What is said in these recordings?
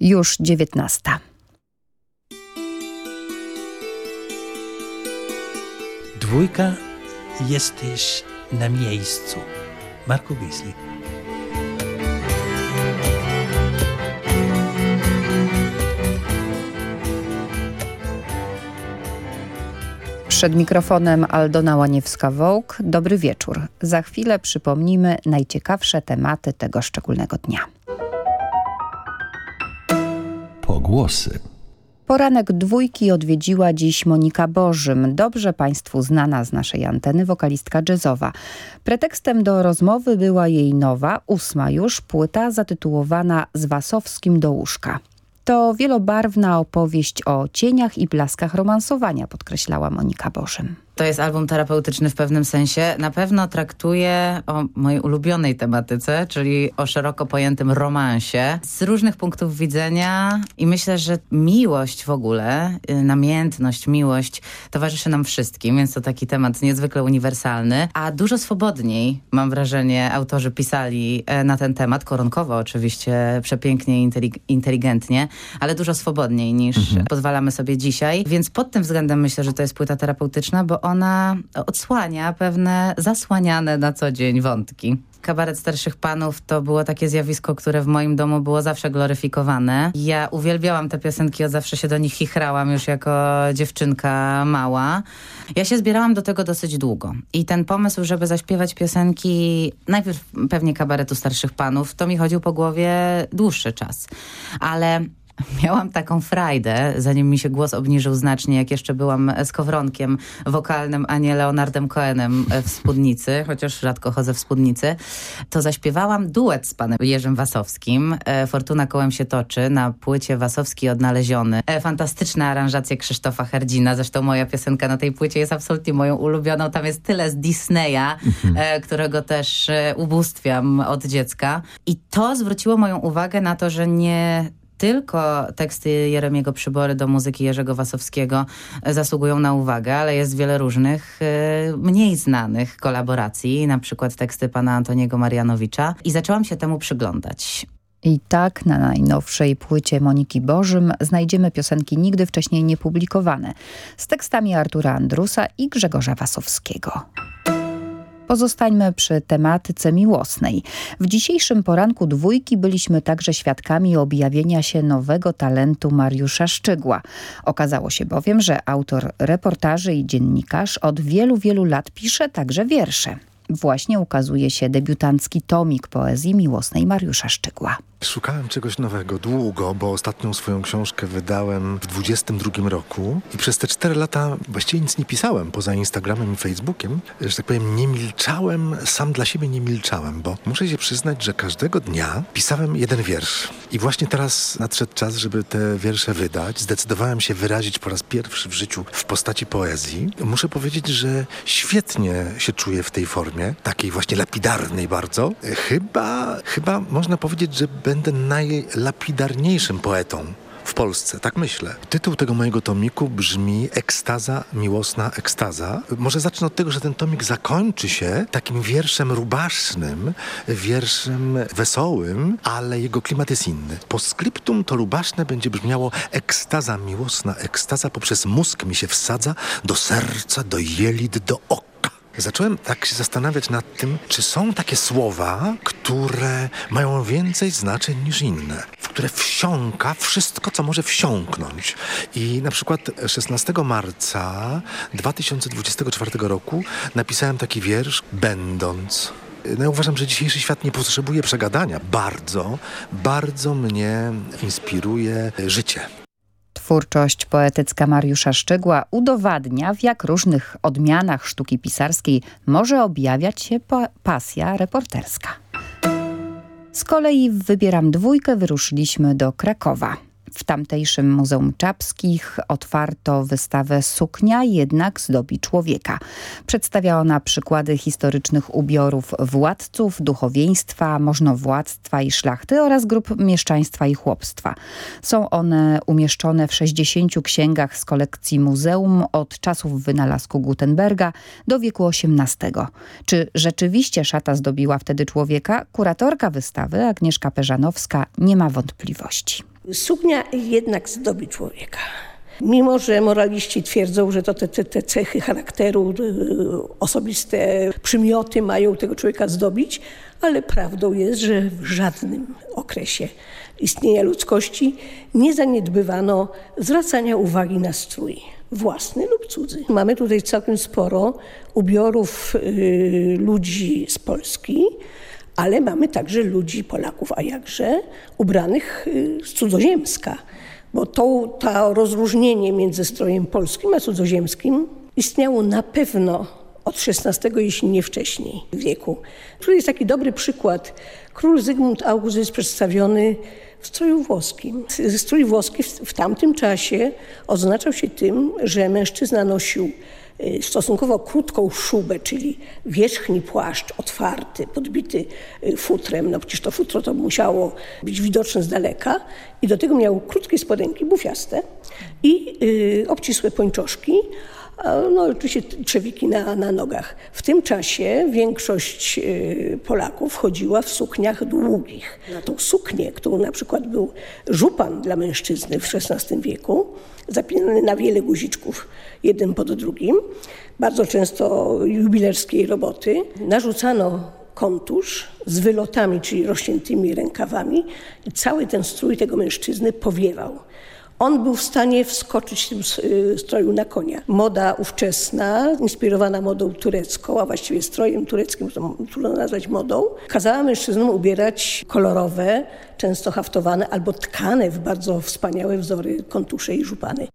Już dziewiętnasta. Dwójka jesteś na miejscu. Marco Gisli. Przed mikrofonem Aldona Łaniewska-Wołk. Dobry wieczór. Za chwilę przypomnimy najciekawsze tematy tego szczególnego dnia. Pogłosy. Poranek dwójki odwiedziła dziś Monika Bożym, dobrze Państwu znana z naszej anteny wokalistka jazzowa. Pretekstem do rozmowy była jej nowa, ósma już, płyta zatytułowana Z Wasowskim do łóżka. To wielobarwna opowieść o cieniach i blaskach romansowania, podkreślała Monika Bożym. To jest album terapeutyczny w pewnym sensie. Na pewno traktuje o mojej ulubionej tematyce, czyli o szeroko pojętym romansie z różnych punktów widzenia i myślę, że miłość w ogóle, y, namiętność, miłość towarzyszy nam wszystkim, więc to taki temat niezwykle uniwersalny, a dużo swobodniej, mam wrażenie, autorzy pisali e, na ten temat, koronkowo oczywiście, przepięknie i inteligentnie, ale dużo swobodniej niż mhm. pozwalamy sobie dzisiaj, więc pod tym względem myślę, że to jest płyta terapeutyczna, bo ona odsłania pewne zasłaniane na co dzień wątki. Kabaret Starszych Panów to było takie zjawisko, które w moim domu było zawsze gloryfikowane. Ja uwielbiałam te piosenki, od zawsze się do nich chichrałam już jako dziewczynka mała. Ja się zbierałam do tego dosyć długo. I ten pomysł, żeby zaśpiewać piosenki, najpierw pewnie Kabaretu Starszych Panów, to mi chodził po głowie dłuższy czas. Ale Miałam taką frajdę, zanim mi się głos obniżył znacznie, jak jeszcze byłam skowronkiem wokalnym, a nie Leonardem Cohenem w spódnicy, chociaż rzadko chodzę w spódnicy, to zaśpiewałam duet z panem Jerzym Wasowskim. E, Fortuna kołem się toczy na płycie Wasowski odnaleziony. E, fantastyczna aranżacja Krzysztofa Herdzina, zresztą moja piosenka na tej płycie jest absolutnie moją ulubioną. Tam jest tyle z Disneya, mhm. E, którego też ubóstwiam od dziecka. I to zwróciło moją uwagę na to, że nie tylko teksty Jeremiego Przybory do muzyki Jerzego Wasowskiego zasługują na uwagę, ale jest wiele różnych, y, mniej znanych kolaboracji, na przykład teksty pana Antoniego Marianowicza i zaczęłam się temu przyglądać. I tak na najnowszej płycie Moniki Bożym znajdziemy piosenki nigdy wcześniej niepublikowane z tekstami Artura Andrusa i Grzegorza Wasowskiego. Pozostańmy przy tematyce miłosnej. W dzisiejszym poranku dwójki byliśmy także świadkami objawienia się nowego talentu Mariusza Szczygła. Okazało się bowiem, że autor reportaży i dziennikarz od wielu, wielu lat pisze także wiersze. Właśnie ukazuje się debiutancki tomik poezji miłosnej Mariusza Szczygła. Szukałem czegoś nowego długo, bo ostatnią swoją książkę wydałem w 22 roku i przez te 4 lata właściwie nic nie pisałem poza Instagramem i Facebookiem. Że tak powiem, nie milczałem, sam dla siebie nie milczałem, bo muszę się przyznać, że każdego dnia pisałem jeden wiersz. I właśnie teraz nadszedł czas, żeby te wiersze wydać. Zdecydowałem się wyrazić po raz pierwszy w życiu w postaci poezji. Muszę powiedzieć, że świetnie się czuję w tej formie, takiej właśnie lapidarnej bardzo. Chyba, chyba można powiedzieć, że będę najlapidarniejszym poetą w Polsce, tak myślę. Tytuł tego mojego tomiku brzmi Ekstaza, miłosna ekstaza. Może zacznę od tego, że ten tomik zakończy się takim wierszem rubasznym, wierszem wesołym, ale jego klimat jest inny. Po skryptum to rubaszne będzie brzmiało ekstaza, miłosna ekstaza poprzez mózg mi się wsadza do serca, do jelit, do oka zacząłem tak się zastanawiać nad tym, czy są takie słowa, które mają więcej znaczeń niż inne, w które wsiąka wszystko, co może wsiąknąć. I na przykład 16 marca 2024 roku napisałem taki wiersz, będąc no ja uważam, że dzisiejszy świat nie potrzebuje przegadania. Bardzo, bardzo mnie inspiruje życie. Twórczość poetycka Mariusza Szczegła udowadnia, w jak różnych odmianach sztuki pisarskiej może objawiać się pasja reporterska. Z kolei w Wybieram Dwójkę wyruszyliśmy do Krakowa. W tamtejszym Muzeum Czapskich otwarto wystawę Suknia jednak zdobi człowieka. Przedstawia ona przykłady historycznych ubiorów władców, duchowieństwa, możnowładztwa i szlachty oraz grup mieszczaństwa i chłopstwa. Są one umieszczone w 60 księgach z kolekcji muzeum od czasów wynalazku Gutenberga do wieku XVIII. Czy rzeczywiście szata zdobiła wtedy człowieka? Kuratorka wystawy Agnieszka Peżanowska nie ma wątpliwości. Suknia jednak zdobi człowieka. Mimo, że moraliści twierdzą, że to te, te, te cechy charakteru, y, osobiste przymioty mają tego człowieka zdobić, ale prawdą jest, że w żadnym okresie istnienia ludzkości nie zaniedbywano zwracania uwagi na strój własny lub cudzy. Mamy tutaj całkiem sporo ubiorów y, ludzi z Polski, ale mamy także ludzi, Polaków, a jakże, ubranych y, z cudzoziemska. Bo to, to rozróżnienie między strojem polskim a cudzoziemskim istniało na pewno od XVI, jeśli nie wcześniej wieku. Tu jest taki dobry przykład. Król Zygmunt August jest przedstawiony w stroju włoskim. Strój włoski w, w tamtym czasie oznaczał się tym, że mężczyzna nosił stosunkowo krótką szubę, czyli wierzchni płaszcz otwarty, podbity y, futrem, no przecież to futro to musiało być widoczne z daleka i do tego miał krótkie spodenki, bufiaste i y, obcisłe pończoszki, no oczywiście trzewiki na, na nogach. W tym czasie większość y, Polaków chodziła w sukniach długich. Na tą suknię, którą na przykład był żupan dla mężczyzny w XVI wieku, zapinany na wiele guziczków, jeden pod drugim, bardzo często jubilerskiej roboty, narzucano kontusz z wylotami, czyli rozciętymi rękawami i cały ten strój tego mężczyzny powiewał. On był w stanie wskoczyć w tym y, stroju na konia. Moda ówczesna, inspirowana modą turecką, a właściwie strojem tureckim, trudno nazwać modą, kazała mężczyznom ubierać kolorowe, często haftowane albo tkane w bardzo wspaniałe wzory kontusze i żupany.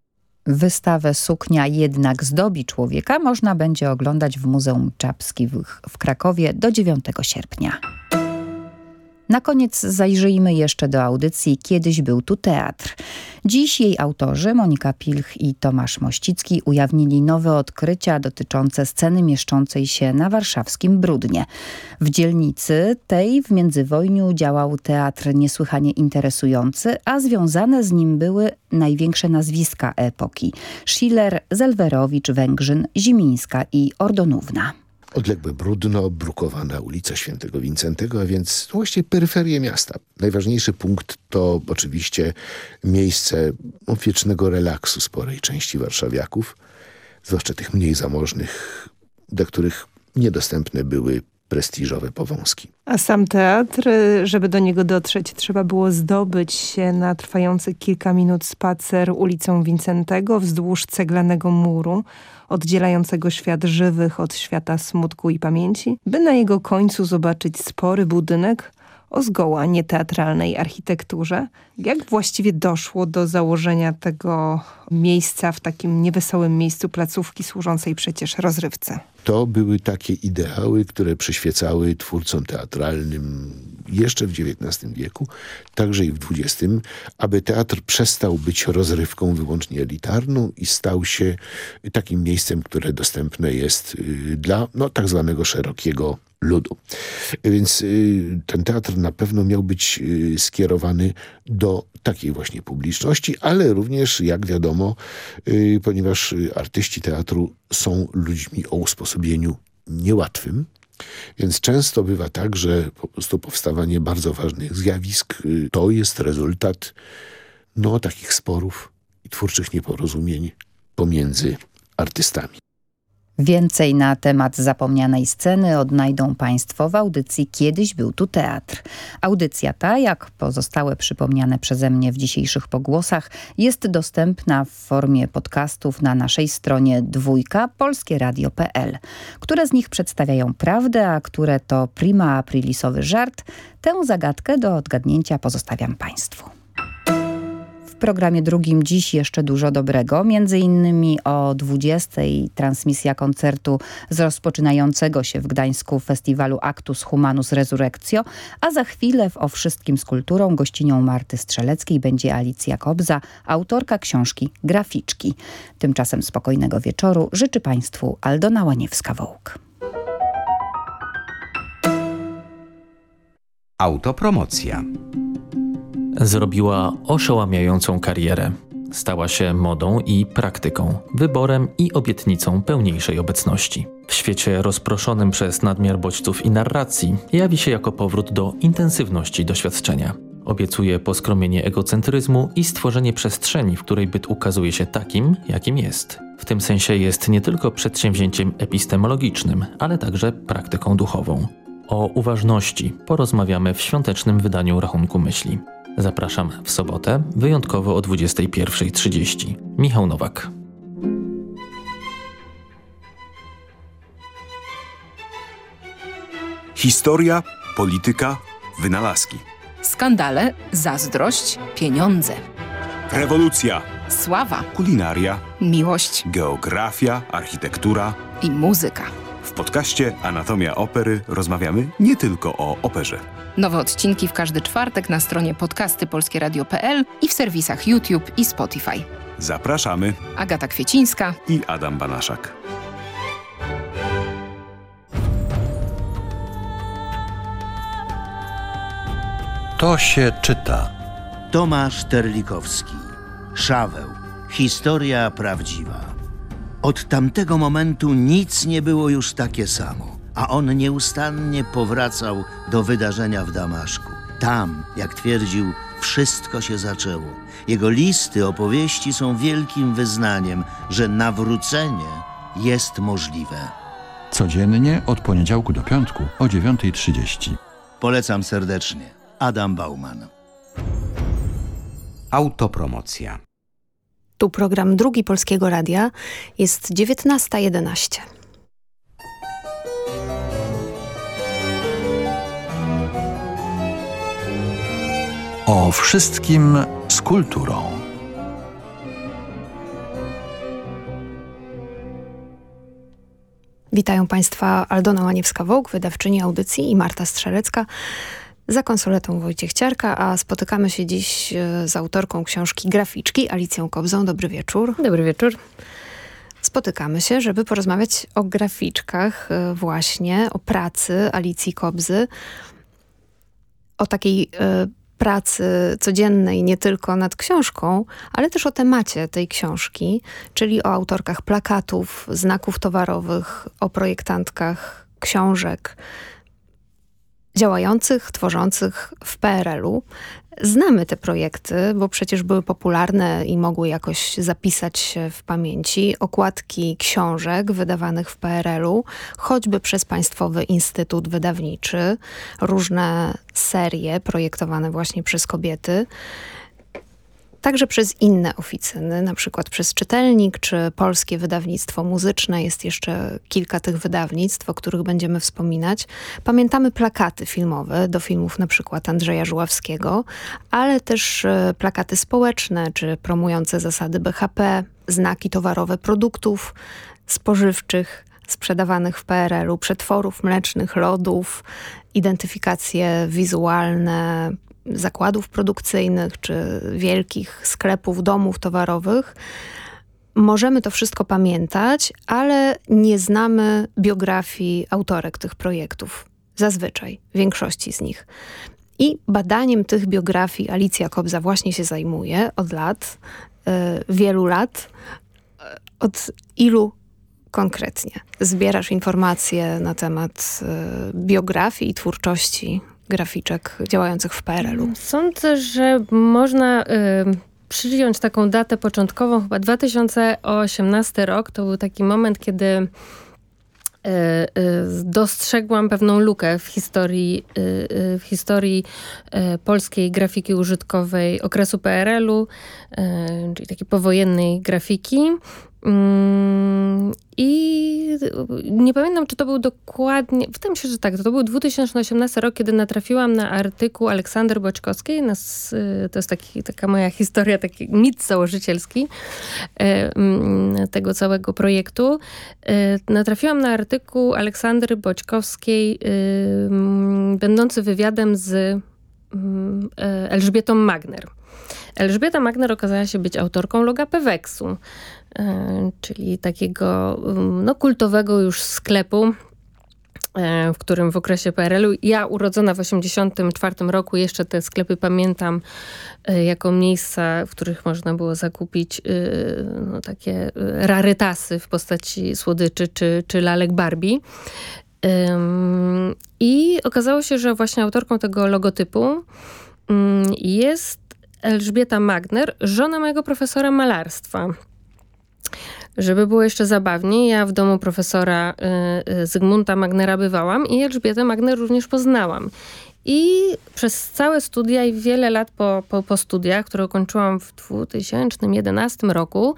Wystawę Suknia jednak zdobi człowieka można będzie oglądać w Muzeum Czapskich w Krakowie do 9 sierpnia. Na koniec zajrzyjmy jeszcze do audycji Kiedyś był tu teatr. Dziś jej autorzy Monika Pilch i Tomasz Mościcki ujawnili nowe odkrycia dotyczące sceny mieszczącej się na warszawskim Brudnie. W dzielnicy tej w międzywojniu działał teatr niesłychanie interesujący, a związane z nim były największe nazwiska epoki. Schiller, Zelwerowicz, Węgrzyn, Zimińska i Ordonówna. Odległe Brudno, brukowana ulica Świętego Wincentego, a więc właściwie peryferie miasta. Najważniejszy punkt to oczywiście miejsce wiecznego relaksu sporej części warszawiaków, zwłaszcza tych mniej zamożnych, dla których niedostępne były prestiżowe powązki. A sam teatr, żeby do niego dotrzeć, trzeba było zdobyć się na trwający kilka minut spacer ulicą Wincentego wzdłuż ceglanego muru, oddzielającego świat żywych od świata smutku i pamięci, by na jego końcu zobaczyć spory budynek o zgoła nieteatralnej architekturze. Jak właściwie doszło do założenia tego miejsca w takim niewesołym miejscu placówki służącej przecież rozrywce? To były takie ideały, które przyświecały twórcom teatralnym jeszcze w XIX wieku, także i w XX, aby teatr przestał być rozrywką wyłącznie elitarną i stał się takim miejscem, które dostępne jest y, dla no, tak zwanego szerokiego ludu. Więc y, ten teatr na pewno miał być y, skierowany do takiej właśnie publiczności, ale również, jak wiadomo, ponieważ artyści teatru są ludźmi o usposobieniu niełatwym, więc często bywa tak, że po prostu powstawanie bardzo ważnych zjawisk y, to jest rezultat no, takich sporów i twórczych nieporozumień pomiędzy artystami. Więcej na temat zapomnianej sceny odnajdą Państwo w audycji Kiedyś był tu teatr. Audycja ta, jak pozostałe przypomniane przeze mnie w dzisiejszych pogłosach, jest dostępna w formie podcastów na naszej stronie dwójka polskieradio.pl. Które z nich przedstawiają prawdę, a które to prima aprilisowy żart, tę zagadkę do odgadnięcia pozostawiam Państwu programie drugim dziś jeszcze dużo dobrego, między innymi o 20 transmisja koncertu z rozpoczynającego się w Gdańsku festiwalu Actus Humanus Resurrectio, a za chwilę w O Wszystkim z Kulturą gościnią Marty Strzeleckiej będzie Alicja Kobza, autorka książki Graficzki. Tymczasem spokojnego wieczoru życzy Państwu Aldona Łaniewska-Wołk. Autopromocja Zrobiła oszałamiającą karierę. Stała się modą i praktyką, wyborem i obietnicą pełniejszej obecności. W świecie rozproszonym przez nadmiar bodźców i narracji jawi się jako powrót do intensywności doświadczenia. Obiecuje poskromienie egocentryzmu i stworzenie przestrzeni, w której byt ukazuje się takim, jakim jest. W tym sensie jest nie tylko przedsięwzięciem epistemologicznym, ale także praktyką duchową. O uważności porozmawiamy w świątecznym wydaniu Rachunku Myśli. Zapraszam w sobotę, wyjątkowo o 21.30. Michał Nowak. Historia, polityka, wynalazki. Skandale, zazdrość, pieniądze. Rewolucja, Sława, kulinaria, miłość geografia, architektura. i muzyka. W podcaście Anatomia Opery rozmawiamy nie tylko o operze. Nowe odcinki w każdy czwartek na stronie podcasty.polskieradio.pl i w serwisach YouTube i Spotify. Zapraszamy Agata Kwiecińska. i Adam Banaszak. To się czyta. Tomasz Terlikowski. Szaweł. Historia prawdziwa. Od tamtego momentu nic nie było już takie samo, a on nieustannie powracał do wydarzenia w Damaszku. Tam, jak twierdził, wszystko się zaczęło. Jego listy, opowieści są wielkim wyznaniem, że nawrócenie jest możliwe. Codziennie od poniedziałku do piątku o 9.30. Polecam serdecznie. Adam Bauman. Autopromocja. Tu program drugi Polskiego Radia. Jest 19.11. O wszystkim z kulturą. Witają Państwa Aldona Łaniewska-Wołk, wydawczyni audycji i Marta Strzelecka. Za konsoletą Wojciech Ciarka, a spotykamy się dziś e, z autorką książki Graficzki, Alicją Kobzą. Dobry wieczór. Dobry wieczór. Spotykamy się, żeby porozmawiać o graficzkach e, właśnie, o pracy Alicji Kobzy, o takiej e, pracy codziennej nie tylko nad książką, ale też o temacie tej książki, czyli o autorkach plakatów, znaków towarowych, o projektantkach książek, działających, tworzących w PRL-u. Znamy te projekty, bo przecież były popularne i mogły jakoś zapisać się w pamięci. Okładki książek wydawanych w PRL-u, choćby przez Państwowy Instytut Wydawniczy, różne serie projektowane właśnie przez kobiety. Także przez inne oficyny, na przykład przez Czytelnik czy Polskie Wydawnictwo Muzyczne. Jest jeszcze kilka tych wydawnictw, o których będziemy wspominać. Pamiętamy plakaty filmowe do filmów na przykład Andrzeja Żuławskiego, ale też e, plakaty społeczne czy promujące zasady BHP, znaki towarowe produktów spożywczych, sprzedawanych w PRL-u, przetworów mlecznych, lodów, identyfikacje wizualne, zakładów produkcyjnych czy wielkich sklepów, domów towarowych. Możemy to wszystko pamiętać, ale nie znamy biografii autorek tych projektów. Zazwyczaj, większości z nich. I badaniem tych biografii Alicja Kobza właśnie się zajmuje od lat, yy, wielu lat. Od ilu konkretnie zbierasz informacje na temat yy, biografii i twórczości graficzek działających w PRL-u? Sądzę, że można y, przyjąć taką datę początkową, chyba 2018 rok. To był taki moment, kiedy y, y, dostrzegłam pewną lukę w historii, y, w historii polskiej grafiki użytkowej okresu PRL-u, czyli takiej powojennej grafiki. Mm, I nie pamiętam, czy to był dokładnie, wydaje mi się, że tak, to był 2018 rok, kiedy natrafiłam na artykuł Aleksander Boczkowskiej. Nas, to jest taki, taka moja historia, taki mit założycielski mm, tego całego projektu. Natrafiłam na artykuł Aleksandry Boczkowskiej, będący wywiadem z Elżbietą Magner. Elżbieta Magner okazała się być autorką loga Peweksu, czyli takiego no, kultowego już sklepu, w którym w okresie PRL-u, ja urodzona w 1984 roku, jeszcze te sklepy pamiętam jako miejsca, w których można było zakupić no, takie rarytasy w postaci słodyczy czy, czy lalek Barbie. I okazało się, że właśnie autorką tego logotypu jest Elżbieta Magner, żona mojego profesora malarstwa. Żeby było jeszcze zabawniej, ja w domu profesora y, y, Zygmunta Magnera bywałam i Elżbietę Magner również poznałam. I przez całe studia i wiele lat po, po, po studiach, które ukończyłam w 2011 roku,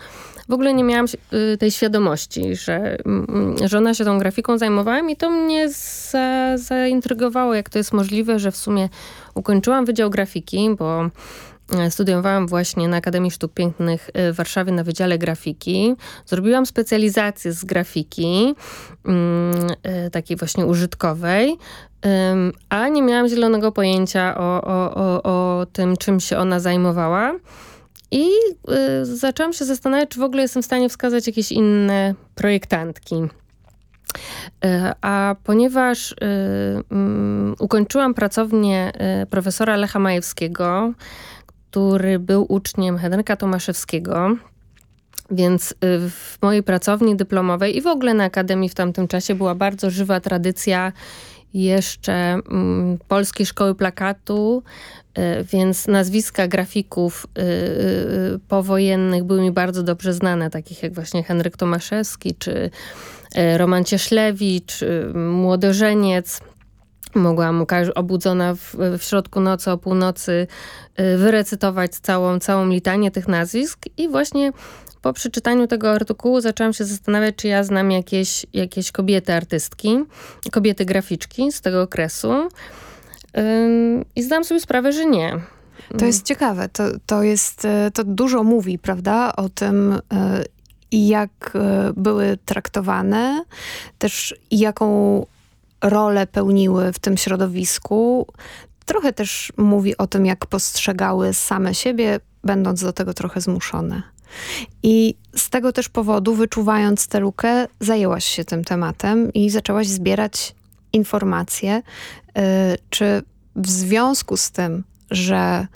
w ogóle nie miałam y, tej świadomości, że, mm, że ona się tą grafiką zajmowała i to mnie za, zaintrygowało, jak to jest możliwe, że w sumie ukończyłam Wydział Grafiki, bo studiowałam właśnie na Akademii Sztuk Pięknych w Warszawie na Wydziale Grafiki. Zrobiłam specjalizację z grafiki, mm, e, takiej właśnie użytkowej, a nie miałam zielonego pojęcia o, o, o, o tym, czym się ona zajmowała. I y, zaczęłam się zastanawiać, czy w ogóle jestem w stanie wskazać jakieś inne projektantki. Y, a ponieważ y, y, ukończyłam pracownię y, profesora Lecha Majewskiego, który był uczniem Henryka Tomaszewskiego, więc y, w mojej pracowni dyplomowej i w ogóle na Akademii w tamtym czasie była bardzo żywa tradycja jeszcze mm, Polskiej Szkoły Plakatu, y, więc nazwiska grafików y, powojennych były mi bardzo dobrze znane, takich jak właśnie Henryk Tomaszewski, czy Roman Cieślewicz, Młodożeniec. Mogłam obudzona w, w środku nocy o północy wyrecytować całą, całą litanię tych nazwisk i właśnie po przeczytaniu tego artykułu zaczęłam się zastanawiać, czy ja znam jakieś, jakieś kobiety artystki, kobiety graficzki z tego okresu. I zdałam sobie sprawę, że nie. To jest ciekawe. To, to, jest, e, to dużo mówi, prawda, o tym, e, jak były traktowane, też jaką rolę pełniły w tym środowisku. Trochę też mówi o tym, jak postrzegały same siebie, będąc do tego trochę zmuszone. I z tego też powodu, wyczuwając tę lukę, zajęłaś się tym tematem i zaczęłaś zbierać informacje, y, czy w związku z tym, że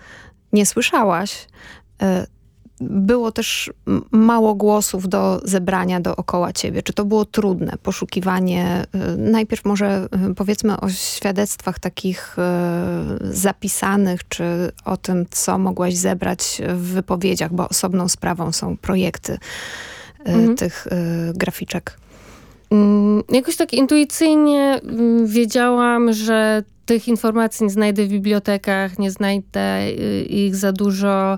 nie słyszałaś, y, było też mało głosów do zebrania dookoła ciebie. Czy to było trudne, poszukiwanie? Y, najpierw może y, powiedzmy o świadectwach takich y, zapisanych, czy o tym, co mogłaś zebrać w wypowiedziach, bo osobną sprawą są projekty mhm. tych graficzek. Mm, jakoś tak intuicyjnie mm, wiedziałam, że tych informacji nie znajdę w bibliotekach, nie znajdę ich za dużo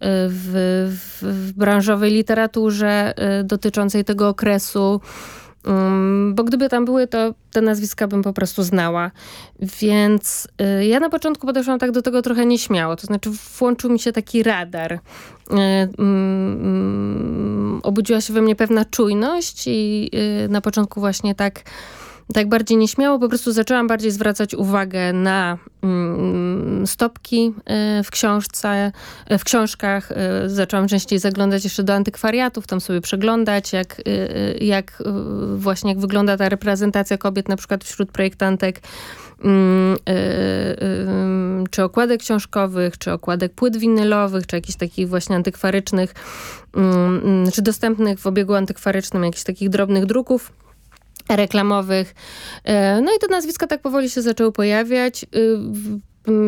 w, w, w branżowej literaturze y, dotyczącej tego okresu. Um, bo gdyby tam były, to te nazwiska bym po prostu znała. Więc y, ja na początku podeszłam tak do tego trochę nieśmiało. To znaczy włączył mi się taki radar. Y, mm, obudziła się we mnie pewna czujność i y, na początku właśnie tak tak bardziej nieśmiało, po prostu zaczęłam bardziej zwracać uwagę na mm, stopki y, w książce, y, w książkach. Y, zaczęłam częściej zaglądać jeszcze do antykwariatów, tam sobie przeglądać, jak, jak właśnie jak wygląda ta reprezentacja kobiet na przykład wśród projektantek mm, czy okładek książkowych, czy okładek płyt winylowych, czy jakichś takich właśnie antykwarycznych, mm, czy dostępnych w obiegu antykwarycznym jakichś takich drobnych druków reklamowych. E, no i te nazwiska tak powoli się zaczęły pojawiać. Y,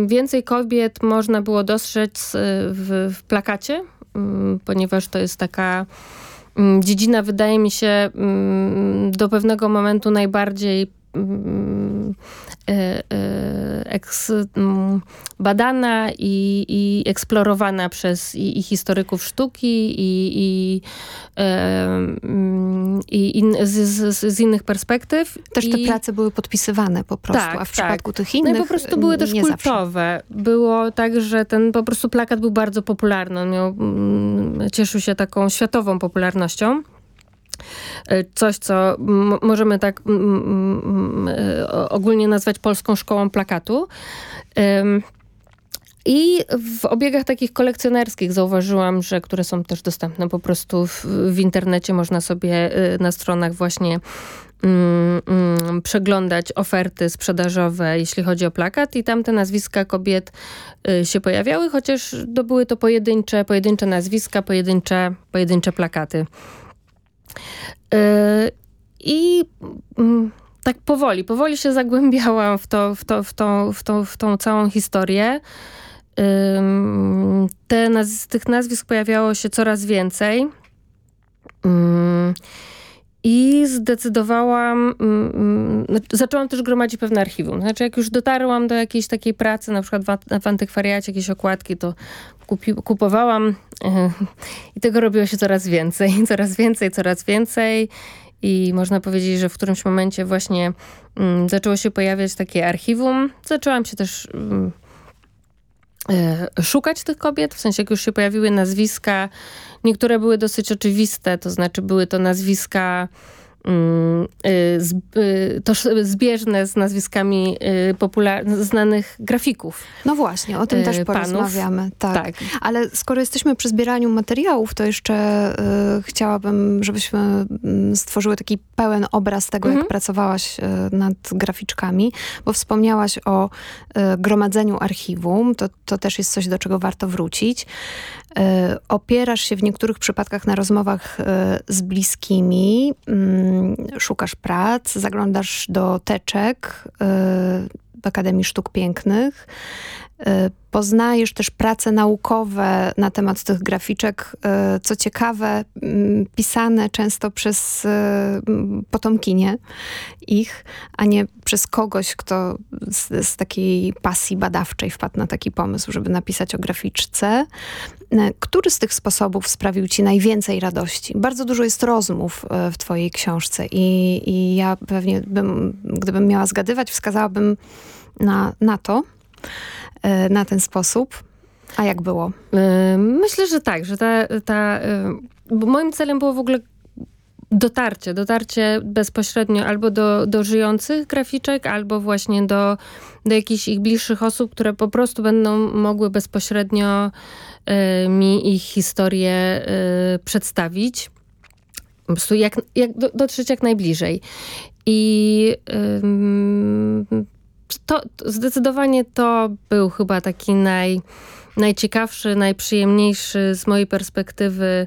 więcej kobiet można było dostrzec y, w, w plakacie, mm, ponieważ to jest taka mm, dziedzina, wydaje mi się, mm, do pewnego momentu najbardziej eks, badana i, i eksplorowana przez i, i historyków sztuki i, i, i in, z, z, z, innych perspektyw. Też te prace były podpisywane po prostu, tak, a w tak. przypadku tych innych No i po prostu były też kultowe. Zawsze. Było tak, że ten po prostu plakat był bardzo popularny. On miał, cieszył się taką światową popularnością. E, coś, co możemy tak e, ogólnie nazwać polską szkołą plakatu. I w obiegach takich kolekcjonerskich zauważyłam, że które są też dostępne po prostu w, w internecie, można sobie e, na stronach właśnie mm, mm, przeglądać oferty sprzedażowe, jeśli chodzi o plakat i tam te nazwiska kobiet y, się pojawiały, chociaż to były to pojedyncze, pojedyncze nazwiska, pojedyncze, pojedyncze plakaty. Yy, I mm, tak powoli, powoli się zagłębiałam w, to, w, to, w, tą, w, tą, w tą całą historię. te naz tych nazwisk pojawiało się coraz więcej. I zdecydowałam, zaczęłam też gromadzić pewne archiwum. Znaczy jak już dotarłam do jakiejś takiej pracy, na przykład w antykwariacie jakieś okładki, to kupi, kupowałam yy, i tego robiło się coraz więcej, coraz więcej, coraz więcej. I można powiedzieć, że w którymś momencie właśnie mm, zaczęło się pojawiać takie archiwum. Zaczęłam się też mm, e, szukać tych kobiet, w sensie jak już się pojawiły nazwiska, niektóre były dosyć oczywiste, to znaczy były to nazwiska Y, y, to zbieżne z nazwiskami y, znanych grafików. No właśnie, o tym też porozmawiamy. Tak. tak. Ale skoro jesteśmy przy zbieraniu materiałów, to jeszcze y, chciałabym, żebyśmy mm, stworzyły taki pełen obraz tego, mhm. jak pracowałaś y, nad graficzkami, bo wspomniałaś o y, gromadzeniu archiwum. To, to też jest coś, do czego warto wrócić. Opierasz się w niektórych przypadkach na rozmowach z bliskimi, mm, szukasz prac, zaglądasz do teczek y, w Akademii Sztuk Pięknych, poznajesz też prace naukowe na temat tych graficzek, co ciekawe, mm, pisane często przez potomkinie ich, a nie przez kogoś, kto z, z takiej pasji badawczej wpadł na taki pomysł, żeby napisać o graficzce. E, który z tych sposobów sprawił ci najwięcej radości? Bardzo dużo jest rozmów e, w twojej książce i, i ja pewnie, bym, gdybym miała zgadywać, wskazałabym na, na to, e, na ten sposób. A jak było? Myślę, że tak, że ta, ta bo moim celem było w ogóle dotarcie, dotarcie bezpośrednio albo do, do żyjących graficzek, albo właśnie do, do jakichś ich bliższych osób, które po prostu będą mogły bezpośrednio y, mi ich historię y, przedstawić. Po prostu jak, jak dotrzeć jak najbliżej. I y, to, zdecydowanie to był chyba taki naj, najciekawszy, najprzyjemniejszy z mojej perspektywy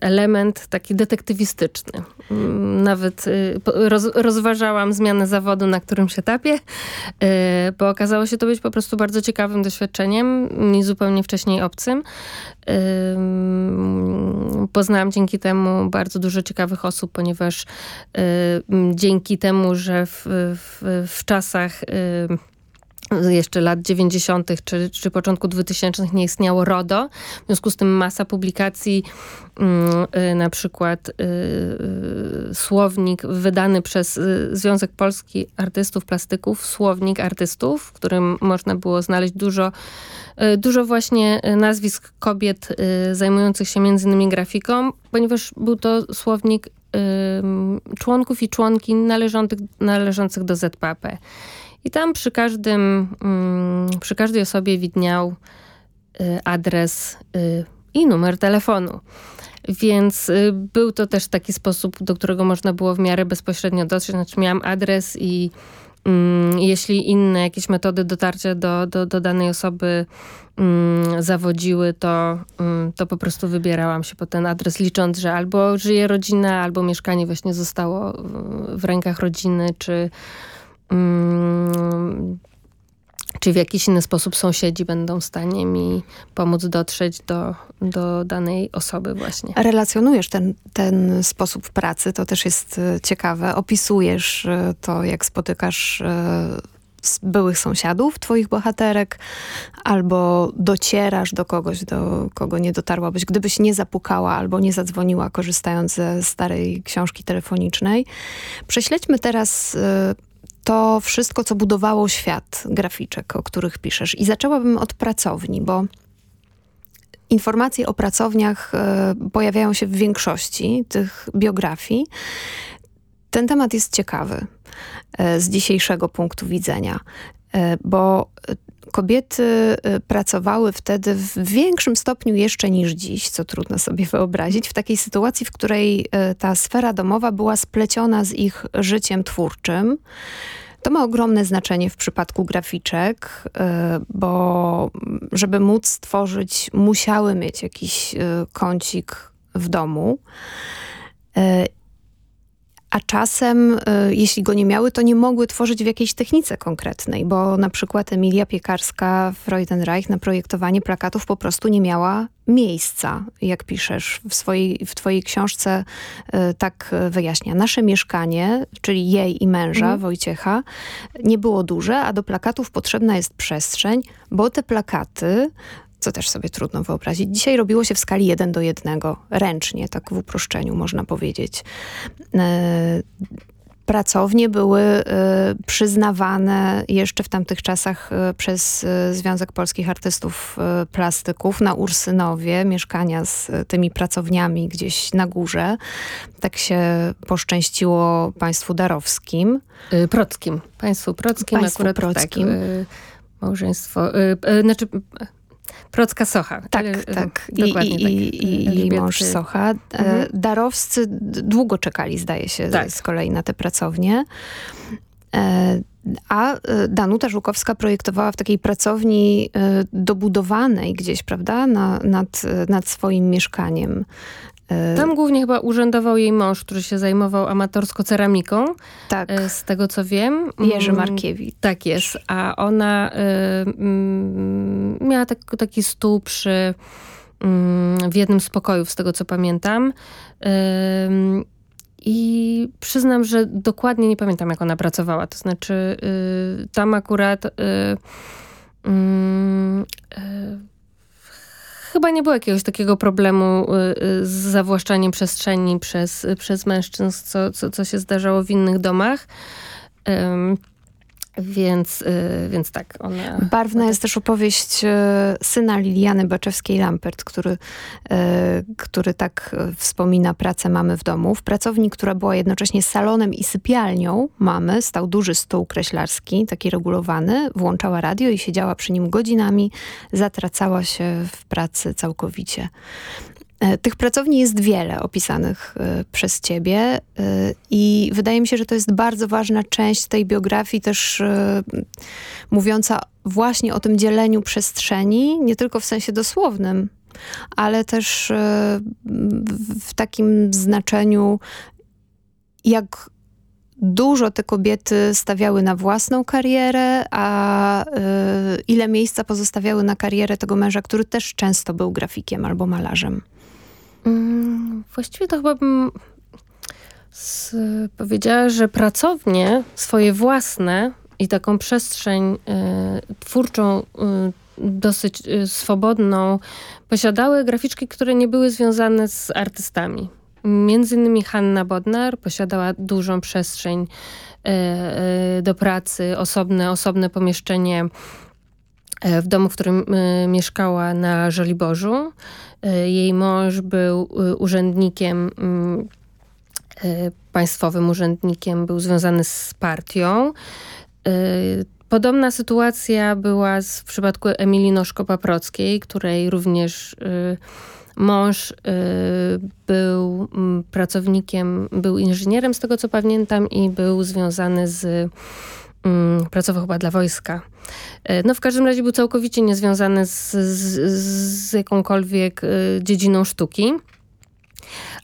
element taki detektywistyczny. Mm, nawet y, roz, rozważałam zmianę zawodu na którymś etapie, bo okazało się to być po prostu bardzo ciekawym doświadczeniem, mi zupełnie wcześniej obcym. Poznałam dzięki temu bardzo dużo ciekawych osób, ponieważ dzięki temu, że w, w, w czasach jeszcze lat 90. Czy, czy początku 2000 nie istniało RODO. W związku z tym masa publikacji, yy, na przykład yy, słownik wydany przez Związek Polski Artystów Plastyków, słownik artystów, w którym można było znaleźć dużo, yy, dużo właśnie nazwisk kobiet zajmujących się między innymi grafiką, ponieważ był to słownik członków i członki należących, należących do ZPP. I tam przy każdym, mm, przy każdej osobie widniał y, adres y, i numer telefonu. Więc y, był to też taki sposób, do którego można było w miarę bezpośrednio dotrzeć. Znaczy miałam adres i mm, jeśli inne jakieś metody dotarcia do, do, do danej osoby mm, zawodziły, to, to po prostu wybierałam się po ten adres, licząc, że albo żyje rodzina, albo mieszkanie właśnie zostało w rękach rodziny, czy Mm, czy w jakiś inny sposób sąsiedzi będą w stanie mi pomóc dotrzeć do, do danej osoby właśnie. Relacjonujesz ten, ten sposób pracy, to też jest e, ciekawe. Opisujesz e, to, jak spotykasz e, byłych sąsiadów, twoich bohaterek, albo docierasz do kogoś, do kogo nie dotarłabyś, gdybyś nie zapukała albo nie zadzwoniła, korzystając ze starej książki telefonicznej. Prześledźmy teraz to wszystko, co budowało świat graficzek, o których piszesz. I zaczęłabym od pracowni, bo informacje o pracowniach e, pojawiają się w większości tych biografii. Ten temat jest ciekawy e, z dzisiejszego punktu widzenia, e, bo kobiety pracowały wtedy w większym stopniu jeszcze niż dziś, co trudno sobie wyobrazić, w takiej sytuacji, w której ta sfera domowa była spleciona z ich życiem twórczym. To ma ogromne znaczenie w przypadku graficzek, e, bo żeby móc stworzyć, musiały mieć jakiś kącik w domu. A czasem, y, jeśli go nie miały, to nie mogły tworzyć w jakiejś technice konkretnej, bo na przykład Emilia Piekarska Freudenreich na projektowanie plakatów po prostu nie miała miejsca, jak piszesz w, swojej, w twojej książce, y, tak wyjaśnia. Nasze mieszkanie, czyli jej i męża, mhm. Wojciecha, nie było duże, a do plakatów potrzebna jest przestrzeń, bo te plakaty co też sobie trudno wyobrazić. Dzisiaj robiło się w skali 1 do 1, ręcznie, tak w uproszczeniu można powiedzieć. E, pracownie były e, przyznawane jeszcze w tamtych czasach e, przez Związek Polskich Artystów Plastyków na Ursynowie, mieszkania z tymi pracowniami gdzieś na górze. Tak się poszczęściło państwu darowskim. Prockim. Państwu prockim. Państwu akurat prockim. Tak, małżeństwo, znaczy Procka Socha. Tak, e, tak. I, i, i, i mąż Socha. E, mhm. Darowscy długo czekali, zdaje się, tak. z kolei na te pracownie. E, a Danuta Żukowska projektowała w takiej pracowni dobudowanej gdzieś, prawda, na, nad, nad swoim mieszkaniem. E, Tam głównie chyba urzędował jej mąż, który się zajmował amatorsko ceramiką. Tak. E, z tego co wiem. Jerzy mm, Markiewicz. Tak jest. A ona y, y, miała tak, taki stół przy y, w jednym z pokojów, z tego co pamiętam. I przyznam, że dokładnie nie pamiętam, jak ona pracowała. To znaczy, tam akurat mm, chyba nie było jakiegoś takiego problemu y, y, z zawłaszczaniem przestrzeni przez, przez mężczyzn, co, co, co się zdarzało w innych domach. Um, więc, y, więc tak, ona... Barwna jest też opowieść y, syna Liliany Baczewskiej-Lampert, który, y, który tak wspomina pracę mamy w domu. W pracowni, która była jednocześnie salonem i sypialnią mamy, stał duży stół kreślarski, taki regulowany, włączała radio i siedziała przy nim godzinami, zatracała się w pracy całkowicie. E, tych pracowni jest wiele opisanych e, przez ciebie e, i wydaje mi się, że to jest bardzo ważna część tej biografii też mówiąca właśnie o tym dzieleniu przestrzeni, nie tylko w sensie dosłownym, ale też w takim znaczeniu, jak dużo te kobiety stawiały na własną karierę, a ile miejsca pozostawiały na karierę tego męża, który też często był grafikiem albo malarzem. Mm, właściwie to chyba bym powiedziała, że pracownie swoje własne i taką przestrzeń y, twórczą y, dosyć y, swobodną posiadały graficzki, które nie były związane z artystami. Między innymi Hanna Bodnar posiadała dużą przestrzeń do pracy, osobne, osobne pomieszczenie w domu, w którym mieszkała na Żoliborzu. E, jej mąż był e, urzędnikiem, mm, e, państwowym urzędnikiem, był związany z partią. Podobna sytuacja była w przypadku Emilii Noszko-Paprockiej, której również mąż był mm, pracownikiem, był inżynierem z tego co pamiętam i był związany z pracował chyba dla wojska. E, no w każdym razie był całkowicie niezwiązany z, z, z jakąkolwiek e, dziedziną sztuki.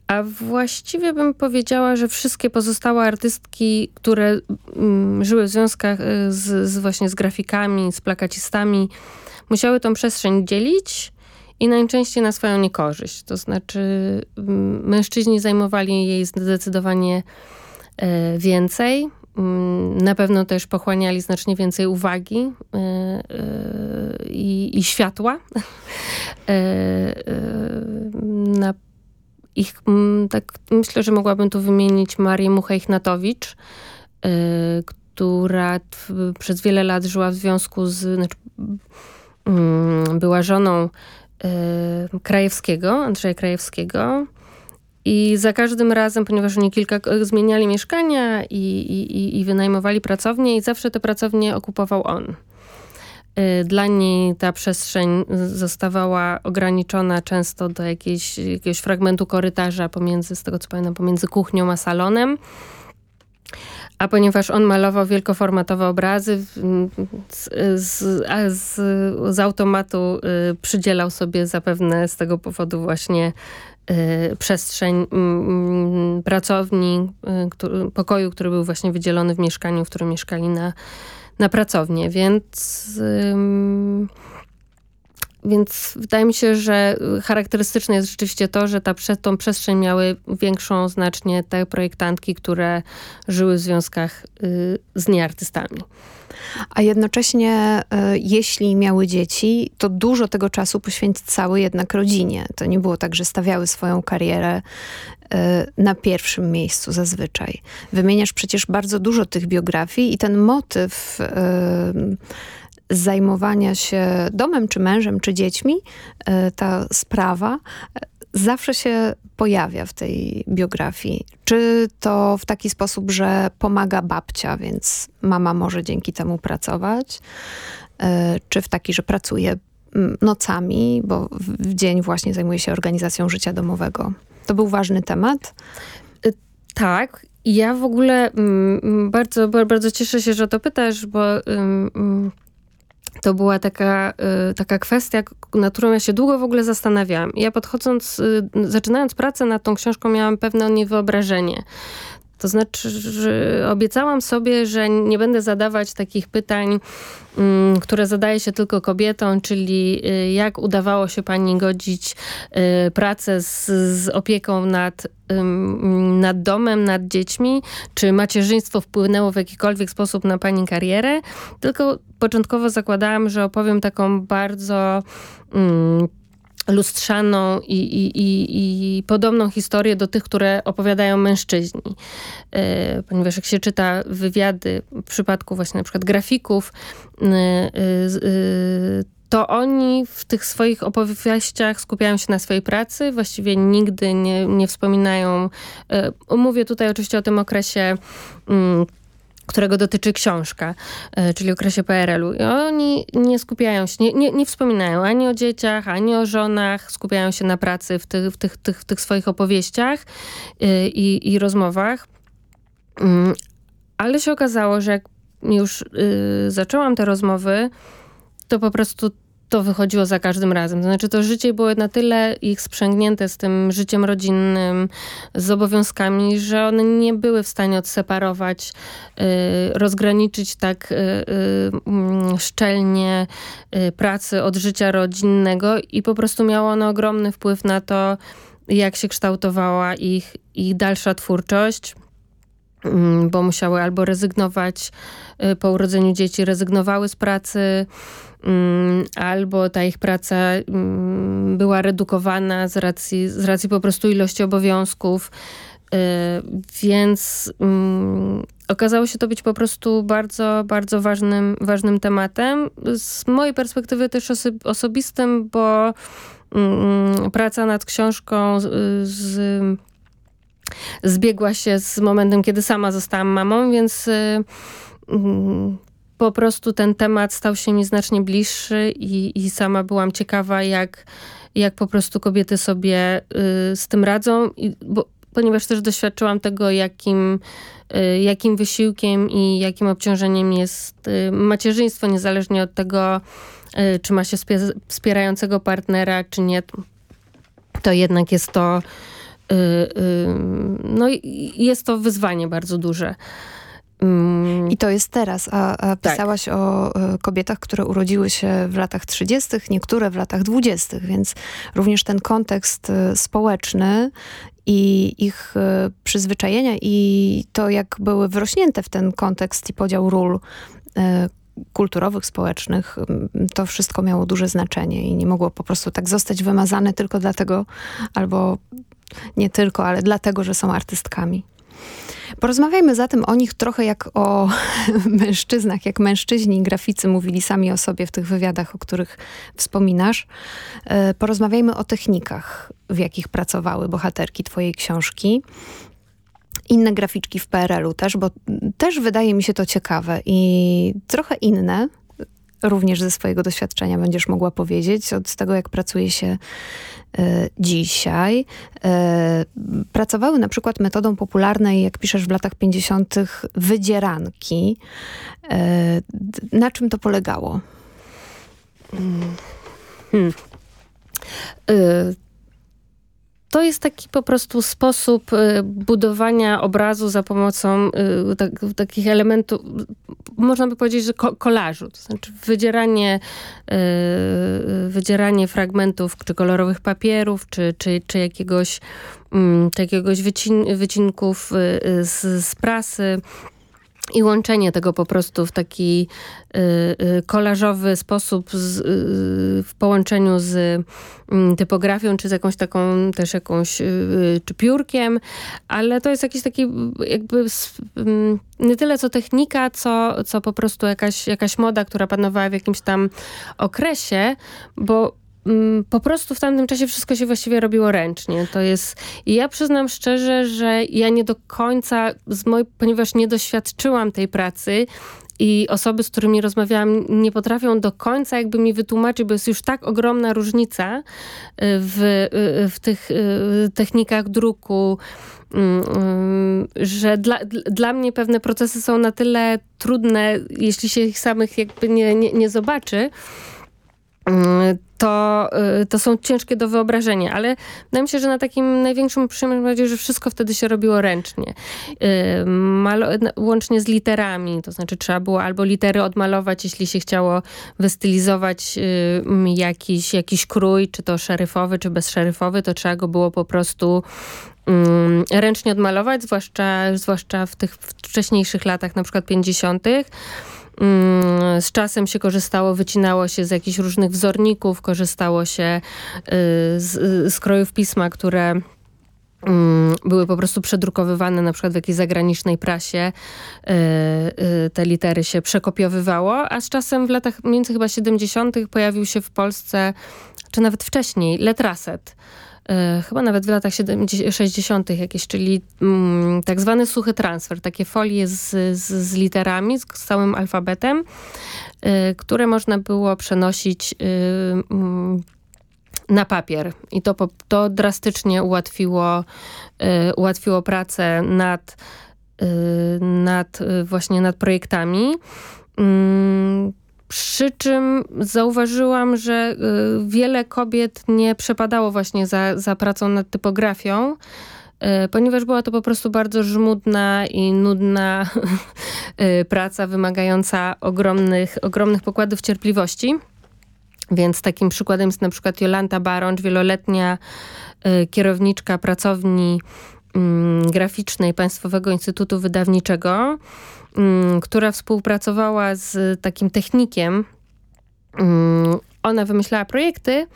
A właściwie bym powiedziała, że wszystkie pozostałe artystki, które mm, żyły w związkach e, z, z, właśnie z grafikami, z plakacistami, musiały tą przestrzeń dzielić i najczęściej na swoją niekorzyść. To znaczy mm, mężczyźni zajmowali jej zdecydowanie więcej, Mm, na pewno też pochłaniali znacznie więcej uwagi e, e, i, i światła. E, na ich, mm, tak myślę, że mogłabym tu wymienić Marię Muchejchnatowicz, która przez wiele lat żyła w związku z... Znaczy, mm, była żoną Krajewskiego, Andrzeja Krajewskiego, i za każdym razem, ponieważ oni kilka zmieniali mieszkania i, i, i wynajmowali pracownie i zawsze te pracownie okupował on. Y, dla niej ta przestrzeń zostawała ograniczona często do jakiejś, jakiegoś fragmentu korytarza pomiędzy, z tego co pamiętam, pomiędzy kuchnią a salonem. a ponieważ on malował wielkoformatowe obrazy, z, z, z, z automatu y, przydzielał sobie zapewne z tego powodu właśnie przestrzeń y, pracowni, który, pokoju, który był właśnie wydzielony w mieszkaniu, w którym mieszkali na, na pracownię, więc... Więc wydaje mi się, że charakterystyczne jest rzeczywiście to, że ta, tą przestrzeń miały większą znacznie te projektantki, które żyły w związkach y, z nieartystami. A jednocześnie, y, jeśli miały dzieci, to dużo tego czasu poświęcały jednak rodzinie. To nie było tak, że stawiały swoją karierę y, na pierwszym miejscu zazwyczaj. Wymieniasz przecież bardzo dużo tych biografii i ten motyw zajmowania się domem, czy mężem, czy dziećmi, e, ta sprawa e, zawsze się pojawia w tej biografii. Czy to w taki sposób, że pomaga babcia, więc mama może dzięki temu pracować, e, czy w taki, że pracuje nocami, bo w dzień właśnie zajmuje się organizacją życia domowego. To był ważny temat? Tak. Ja w ogóle mm, bardzo, bardzo cieszę się, że to pytasz, bo to była taka, y, taka kwestia, na którą ja się długo w ogóle zastanawiałam. Ja podchodząc, y, zaczynając pracę nad tą książką, miałam pewne o niej wyobrażenie. To znaczy, że obiecałam sobie, że nie będę zadawać takich pytań, mm, które zadaje się tylko kobietom, czyli y, jak udawało się pani godzić y, pracę z, z opieką nad, nad domem, nad dziećmi, czy macierzyństwo wpłynęło w jakikolwiek sposób na pani karierę, tylko początkowo zakładałam, że opowiem taką bardzo mm, lustrzaną i, i, i, i, podobną historię do tych, które opowiadają mężczyźni. E, ponieważ jak się czyta wywiady w przypadku właśnie na przykład grafików, e, e, to oni w tych swoich opowieściach skupiają się na swojej pracy, właściwie nigdy nie, nie wspominają. Mówię tutaj oczywiście o tym okresie mm, którego dotyczy książka, e, czyli okresie PRL-u. I oni nie skupiają się, nie, nie, nie, wspominają ani o dzieciach, ani o żonach, skupiają się na pracy w tych, w tych, tych, w tych swoich opowieściach e, i, i rozmowach. Mm, ale się okazało, że jak już y, zaczęłam te rozmowy, to po prostu to wychodziło za każdym razem. To znaczy to życie było na tyle ich sprzęgnięte z tym życiem rodzinnym, z obowiązkami, że one nie były w stanie odseparować, y, rozgraniczyć tak y, y, szczelnie pracy od życia rodzinnego i po prostu miało ono ogromny wpływ na to, jak się kształtowała ich, ich dalsza twórczość mm, bo musiały albo rezygnować po urodzeniu dzieci, rezygnowały z pracy, Mm, albo ta ich praca mm, była redukowana z racji, z racji po prostu ilości obowiązków. Y, więc mm, okazało się to być po prostu bardzo, bardzo ważnym, ważnym tematem. Z mojej perspektywy też oso osobistym, bo praca nad książką z zbiegła się z momentem, kiedy sama zostałam mamą, więc y, po prostu ten temat stał się mi znacznie bliższy i, i sama byłam ciekawa, jak, jak po prostu kobiety sobie y, z tym radzą, I, bo, ponieważ też doświadczyłam tego, jakim, y, jakim wysiłkiem i jakim obciążeniem jest macierzyństwo, niezależnie od tego, czy ma się wspierającego partnera, czy nie. To jednak jest to, no jest to wyzwanie bardzo duże. I to jest teraz, a, a tak. pisałaś tak. o e, kobietach, które urodziły się w latach 30., niektóre w latach 20., więc również ten kontekst społeczny i ich przyzwyczajenia i to, jak były wrośnięte w ten kontekst i podział ról kulturowych, społecznych, to wszystko miało duże znaczenie i nie mogło po prostu tak zostać wymazane tylko dlatego, albo nie tylko, ale dlatego, że są artystkami. Porozmawiajmy zatem o nich trochę jak o mężczyznach, jak mężczyźni graficy mówili sami o sobie w tych wywiadach, o których wspominasz. E, porozmawiajmy o technikach, w jakich pracowały bohaterki twojej książki inne graficzki w PRL-u też, bo też wydaje mi się to ciekawe i trochę inne, również ze swojego doświadczenia będziesz mogła powiedzieć, od tego jak pracuje się dzisiaj. Pracowały na przykład metodą popularnej, jak piszesz w latach 50., wydzieranki. Na czym to polegało? Hmm. Y to jest taki po prostu sposób y, budowania obrazu za pomocą y, tak, takich elementów, można by powiedzieć, że kolażu. To znaczy wydzieranie, y, wydzieranie fragmentów czy kolorowych papierów, czy, czy, czy jakiegoś, mm, czy jakiegoś wycin, wycinków z, z prasy i łączenie tego po prostu w taki y, y, kolażowy sposób z, y, w połączeniu z y, typografią, czy z jakąś taką też jakąś y, y, czy piórkiem, ale to jest jakiś taki jakby mm, nie tyle co technika, co, co po prostu jakaś, jakaś moda, która panowała w jakimś tam okresie, bo Mm, po prostu w tamtym czasie wszystko się właściwie robiło ręcznie. To jest... I ja przyznam szczerze, że ja nie do końca, z moj... ponieważ nie doświadczyłam tej pracy i osoby, z którymi rozmawiałam, nie potrafią do końca jakby mi wytłumaczyć, bo jest już tak ogromna różnica y, w, y, w tych y, technikach druku, mm, mm, że dla, dla mnie pewne procesy są na tyle trudne, jeśli się ich samych jakby nie, nie, nie zobaczy, to, y, to są ciężkie do wyobrażenia, ale wydaje mi się, że na takim największym przykładzie, że wszystko wtedy się robiło ręcznie. Y, łącznie z literami, to znaczy trzeba było albo litery odmalować, jeśli się chciało wystylizować y, jakiś, jakiś krój, czy to szeryfowy, czy bezszeryfowy, to trzeba go było po prostu ręcznie odmalować, zwłaszcza, zwłaszcza w tych wcześniejszych latach, na przykład 50 Mm, z czasem się korzystało, wycinało się z jakichś różnych wzorników, korzystało się y, z, z krojów pisma, które mm, były po prostu przedrukowywane na przykład w jakiejś zagranicznej prasie. Y, y, te litery się przekopiowywało, a z czasem w latach między chyba 70. pojawił się w Polsce, czy nawet wcześniej, letraset. E, chyba nawet w latach 70, 60. jakieś, czyli mm, tak zwany suchy transfer, takie folie z, z, z literami, z, całym alfabetem, y, które można było przenosić y, y, na papier. I to, to drastycznie ułatwiło, ułatwiło pracę nad, nad właśnie nad projektami. Przy czym zauważyłam, że y, wiele kobiet nie przepadało właśnie za, za pracą nad typografią, y, ponieważ była to po prostu bardzo żmudna i nudna y, praca wymagająca ogromnych, ogromnych pokładów cierpliwości. Więc takim przykładem jest na przykład Jolanta Barącz, wieloletnia kierowniczka pracowni graficznej Państwowego Instytutu Wydawniczego, Mm, która współpracowała z takim technikiem. Mm, ona wymyślała projekty,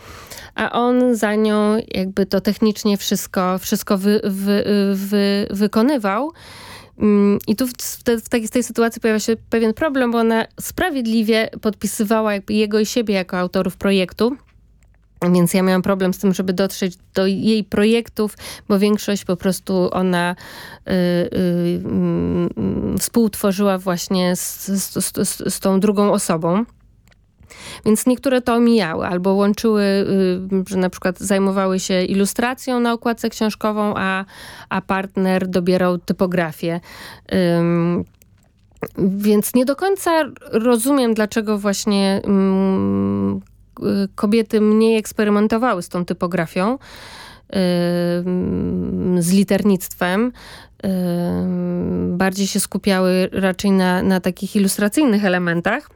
a on za nią jakby to technicznie wszystko, wszystko wy, wy, wy, wykonywał. Mm, I tu w, w, tej, tej sytuacji pojawia się pewien problem, bo ona sprawiedliwie podpisywała jego i siebie jako autorów projektu. Więc ja miałam problem z tym, żeby dotrzeć do jej projektów, bo większość po prostu ona y, y, y, współtworzyła właśnie z, z, z, z tą drugą osobą. Więc niektóre to omijały albo łączyły, y, że na przykład zajmowały się ilustracją na okładce książkową, a, a partner dobierał typografię. Więc nie do końca rozumiem, dlaczego właśnie um, kobiety mniej eksperymentowały z tą typografią, z liternictwem. Bardziej się skupiały raczej na, na takich ilustracyjnych elementach.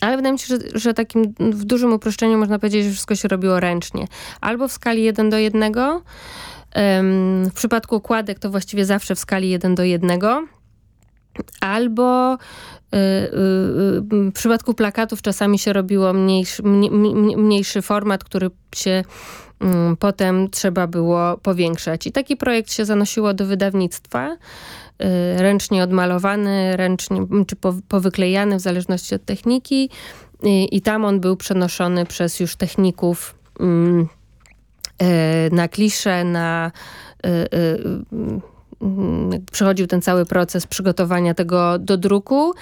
Ale wydaje mi się, że, że takim w dużym uproszczeniu można powiedzieć, że wszystko się robiło ręcznie. Albo w skali 1 do 1. W przypadku układek to właściwie zawsze w skali 1 do 1. Albo Y, y, y, w przypadku plakatów czasami się robiło mniejszy, mniejszy format, który się mm, potem trzeba było powiększać. I taki projekt się zanosiło do wydawnictwa, ręcznie odmalowany, ręcznie, czy powyklejany w zależności od techniki i tam on był przenoszony przez już techników mm, na klisze, na przechodził ten cały proces przygotowania tego do druku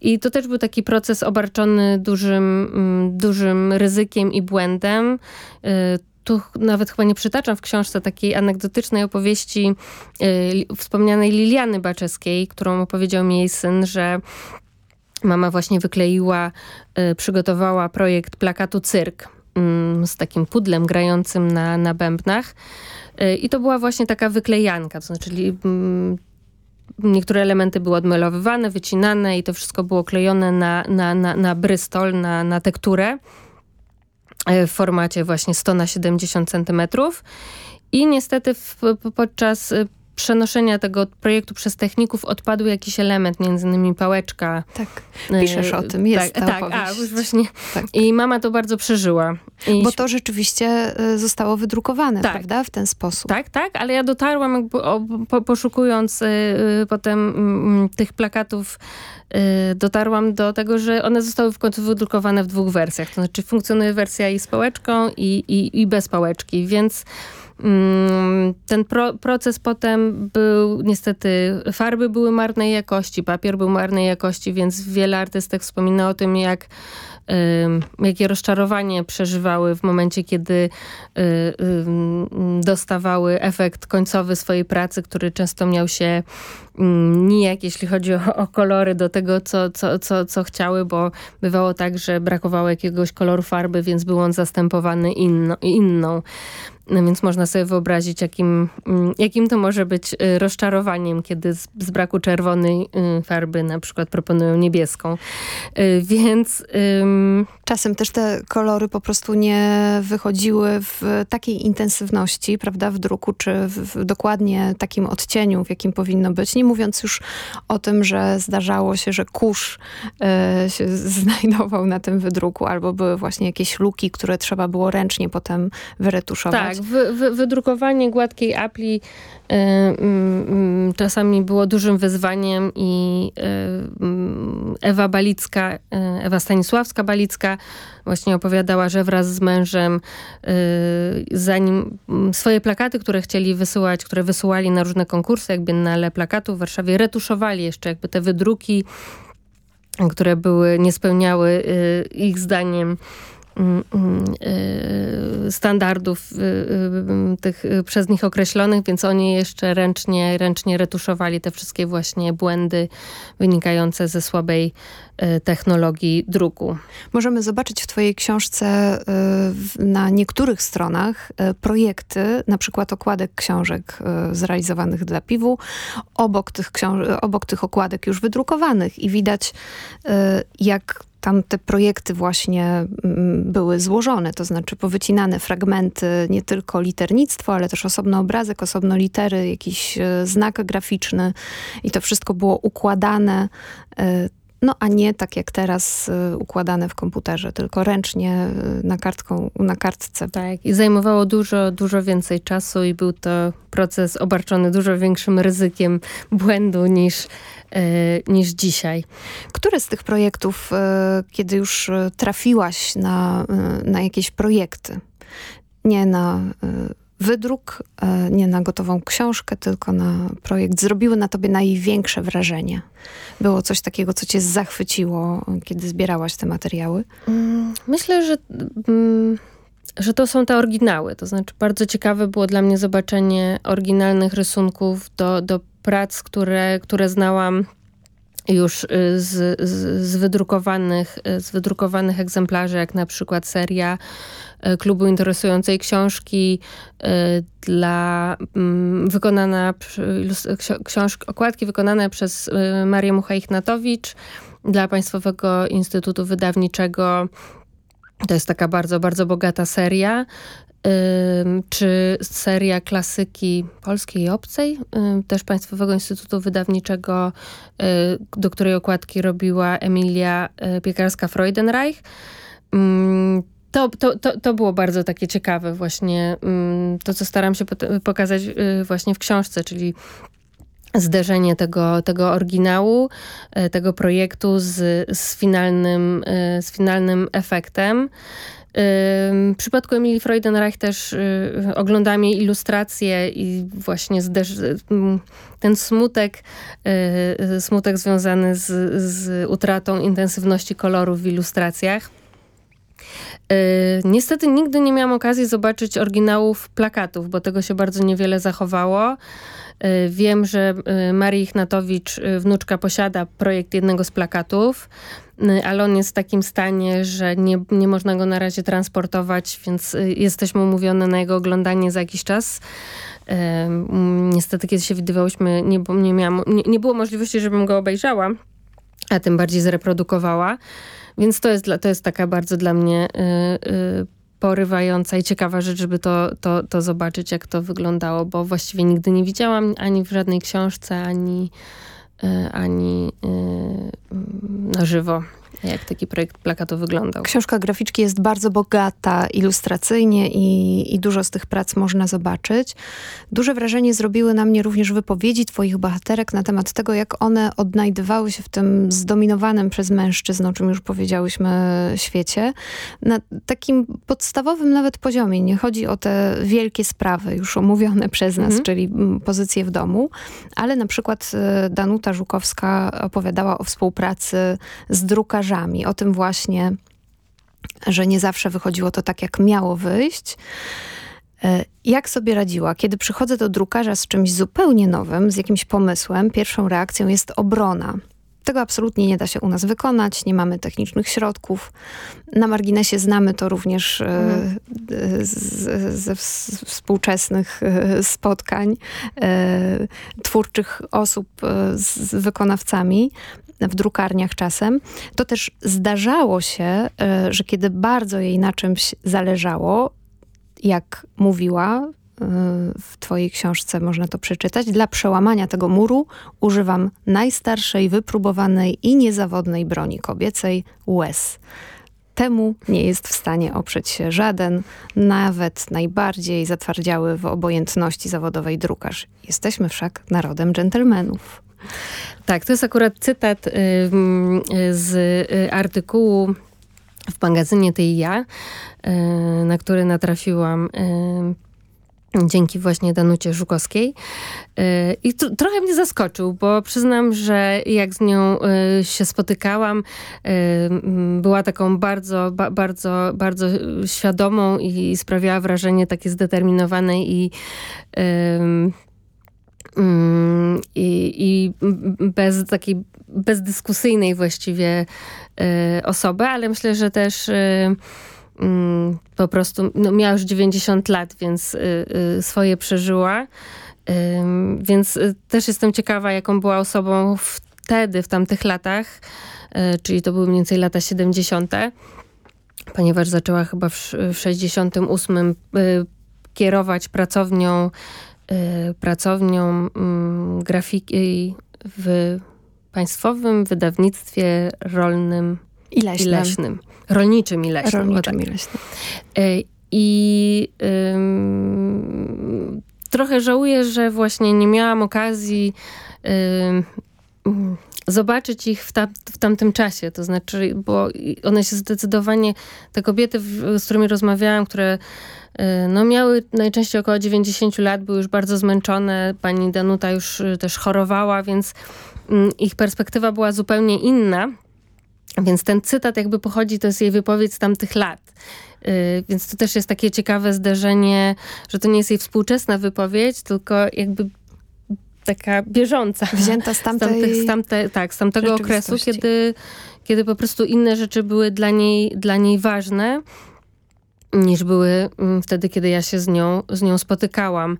I to też był taki proces obarczony dużym, mm, dużym ryzykiem i błędem. Y, tu nawet chyba nie przytaczam w książce takiej anegdotycznej opowieści y, wspomnianej Liliany Baczewskiej, którą opowiedział mi jej syn, że mama właśnie wykleiła, y, przygotowała projekt plakatu Cyrk y, z takim pudlem grającym na, na bębnach. Y, I to była właśnie taka wyklejanka, to znaczy mm, niektóre elementy były odmelowywane, wycinane i to wszystko było klejone na, na, na, na brystol, na, na tekturę w formacie właśnie 100 na 70 centymetrów. I niestety w, podczas przenoszenia tego projektu przez techników odpadł jakiś element, między innymi pałeczka. Tak, piszesz o tym, jest tak, ta tak, a, właśnie. Tak. I mama to bardzo przeżyła. I... Bo to rzeczywiście y, zostało wydrukowane, tak. prawda? W ten sposób. Tak, tak, ale ja dotarłam jakby o, po, poszukując y, y, potem mm, tych plakatów y, dotarłam do tego, że one zostały w końcu wydrukowane w dwóch wersjach. To znaczy funkcjonuje wersja i z pałeczką i, i, i bez pałeczki, więc ten pro, proces potem był, niestety, farby były marnej jakości, papier był marnej jakości, więc wiele artystek wspomina o tym, jak jakie rozczarowanie przeżywały w momencie, kiedy y, dostawały efekt końcowy swojej pracy, który często miał się mm, nijak, jeśli chodzi o, o kolory do tego, co, co, co, co chciały, bo bywało tak, że brakowało jakiegoś koloru farby, więc był on zastępowany inno, inną. No więc można sobie wyobrazić, jakim, mm, jakim to może być y, rozczarowaniem, kiedy z, z braku czerwonej y, farby na przykład proponują niebieską. Y, więc... Czasem też te kolory po prostu nie wychodziły w takiej intensywności, prawda, w druku, czy w, dokładnie takim odcieniu, w jakim powinno być. Nie mówiąc już o tym, że zdarzało się, że kurz się znajdował na tym wydruku, albo były właśnie jakieś luki, które trzeba było ręcznie potem wyretuszować. Tak, wy, wy, wydrukowanie gładkiej apli y, y, czasami było dużym wyzwaniem i y, Ewa Balicka, y, Ewa Stanisławska-Balicka właśnie opowiadała, że wraz z mężem y, zanim swoje plakaty, które chcieli wysyłać, które wysyłali na różne konkursy, jak Biennale Plakatu w Warszawie, retuszowali jeszcze jakby te wydruki, które były, nie spełniały ich zdaniem Mm, mm, y, standardów y, y, tych przez nich określonych, więc oni jeszcze ręcznie, ręcznie retuszowali te wszystkie właśnie błędy wynikające ze słabej technologii druku. Możemy zobaczyć w twojej książce na niektórych stronach projekty, na przykład okładek książek zrealizowanych dla piwu, obok tych, obok tych okładek już wydrukowanych i widać jak tam te projekty właśnie mm, były złożone, to znaczy powycinane fragmenty, nie tylko liternictwo, ale też osobno obrazek, osobno litery, jakiś znak graficzny. I to wszystko było układane no a nie tak jak teraz y, układane w komputerze, tylko ręcznie y, na, kartką, na kartce. Tak, i zajmowało dużo, dużo więcej czasu i był to proces obarczony dużo większym ryzykiem błędu niż, y, niż dzisiaj. Które z tych projektów, kiedy już trafiłaś na, na jakieś projekty, nie na wydruk, e, nie na gotową książkę, tylko na projekt, zrobiły na tobie największe wrażenie? Było coś takiego, co cię zachwyciło, kiedy zbierałaś te materiały? Mm, myślę, że, mm, że to są te oryginały. To znaczy bardzo ciekawe było dla mnie zobaczenie oryginalnych rysunków do, do prac, które, które znałam już y, z, z, z, wydrukowanych, y, z wydrukowanych egzemplarzy, jak na przykład seria klubu interesującej książki dla mm, wykonana książki, okładki wykonane przez Marię Mucha-Ichnatowicz dla Państwowego Instytutu Wydawniczego. To jest taka bardzo, bardzo bogata seria. Czy seria klasyki polskiej i obcej, też Państwowego Instytutu Wydawniczego, y, do której okładki robiła Emilia y, Piekarska-Freudenreich. To, to, to, to było bardzo takie ciekawe właśnie, to co staram się pokazać y, właśnie w książce, czyli zderzenie tego, tego oryginału, tego projektu z, z, finalnym, z finalnym efektem. W przypadku Emilii Freudenreich też y, oglądam jej ilustracje i właśnie ten smutek, y, smutek związany z, z utratą intensywności kolorów w ilustracjach. Y, niestety nigdy nie miałam okazji zobaczyć oryginałów plakatów, bo tego się bardzo niewiele zachowało. Wiem, że Marii Ichnatowicz, wnuczka, posiada projekt jednego z plakatów. Y, ale on jest w takim stanie, że nie, nie można go na razie transportować, więc y, jesteśmy umówione na jego oglądanie za jakiś czas. Niestety, kiedy się widywałyśmy, nie, nie, miałam, nie, nie było możliwości, żebym go obejrzała, a tym bardziej zreprodukowała. Więc to jest, to jest taka bardzo dla mnie y, porywająca i ciekawa rzecz, żeby to, to, to zobaczyć, jak to wyglądało, bo właściwie nigdy nie widziałam ani w żadnej książce, ani E, ani na żywo jak taki projekt plakatu wyglądał. Książka graficzki jest bardzo bogata ilustracyjnie i, i dużo z tych prac można zobaczyć. Duże wrażenie zrobiły na mnie również wypowiedzi twoich bohaterek na temat tego, jak one odnajdywały się w tym zdominowanym przez mężczyzn, o czym już powiedziałyśmy, świecie. Na takim podstawowym nawet poziomie. Nie chodzi o te wielkie sprawy już omówione przez nas, mhm. czyli pozycje w domu, ale na przykład e, Danuta Żukowska opowiadała o współpracy z drukarzami o tym właśnie, że nie zawsze wychodziło to tak, jak miało wyjść. E, jak sobie radziła? Kiedy przychodzę do drukarza z czymś zupełnie nowym, z jakimś pomysłem, pierwszą reakcją jest obrona. Tego absolutnie nie da się u nas wykonać, nie mamy technicznych środków. Na marginesie znamy to również mm. ze współczesnych e, spotkań twórczych osób z wykonawcami w drukarniach czasem, to też zdarzało się, e, że kiedy bardzo jej na czymś zależało, jak mówiła, e, w twojej książce można to przeczytać. Dla przełamania tego muru używam najstarszej, wypróbowanej i niezawodnej broni kobiecej łez. Temu nie jest w stanie oprzeć się żaden, nawet najbardziej zatwardziały w obojętności zawodowej drukarz. Jesteśmy wszak narodem dżentelmenów. Tak, to jest akurat cytat y, z y, artykułu w magazynie i ja, y, na który natrafiłam dzięki właśnie Danucie Żukowskiej. I trochę mnie zaskoczył, bo przyznam, że jak z nią się spotykałam, była taką bardzo, bardzo, bardzo świadomą i sprawiała wrażenie takie zdeterminowanej i Mm, i, i bez takiej bezdyskusyjnej właściwie y, osoby, ale myślę, że też y, y, po prostu no, miała już 90 lat, więc y, y, swoje przeżyła. Więc też jestem ciekawa, jaką była osobą wtedy, w tamtych latach, czyli to były mniej więcej lata 70., ponieważ zaczęła chyba w, w 68 kierować pracownią Y, pracownią mm, grafiki w Państwowym Wydawnictwie Rolnym i Leśnym. I leśnym. Rolniczym i Leśnym. Rolniczym tak. i Leśnym. I trochę żałuję, że właśnie nie miałam okazji zobaczyć ich w, ta, w tamtym czasie. To znaczy, bo one się zdecydowanie, te kobiety, z którymi rozmawiałam, które Y, no miały najczęściej około 90 lat, były już bardzo zmęczone. Pani Danuta już y, też chorowała, więc mm, ich perspektywa była zupełnie inna. Więc ten cytat jakby pochodzi, to jest jej wypowiedź z tamtych lat. Y, więc to też jest takie ciekawe zderzenie, że to nie jest jej współczesna wypowiedź, tylko jakby taka bieżąca. Wzięta z tamtej... Z tamtych, z tamte, tak, z tamtego okresu, kiedy, kiedy po prostu inne rzeczy były dla niej, dla niej ważne niż były mm, wtedy, kiedy ja się z nią, z nią spotykałam.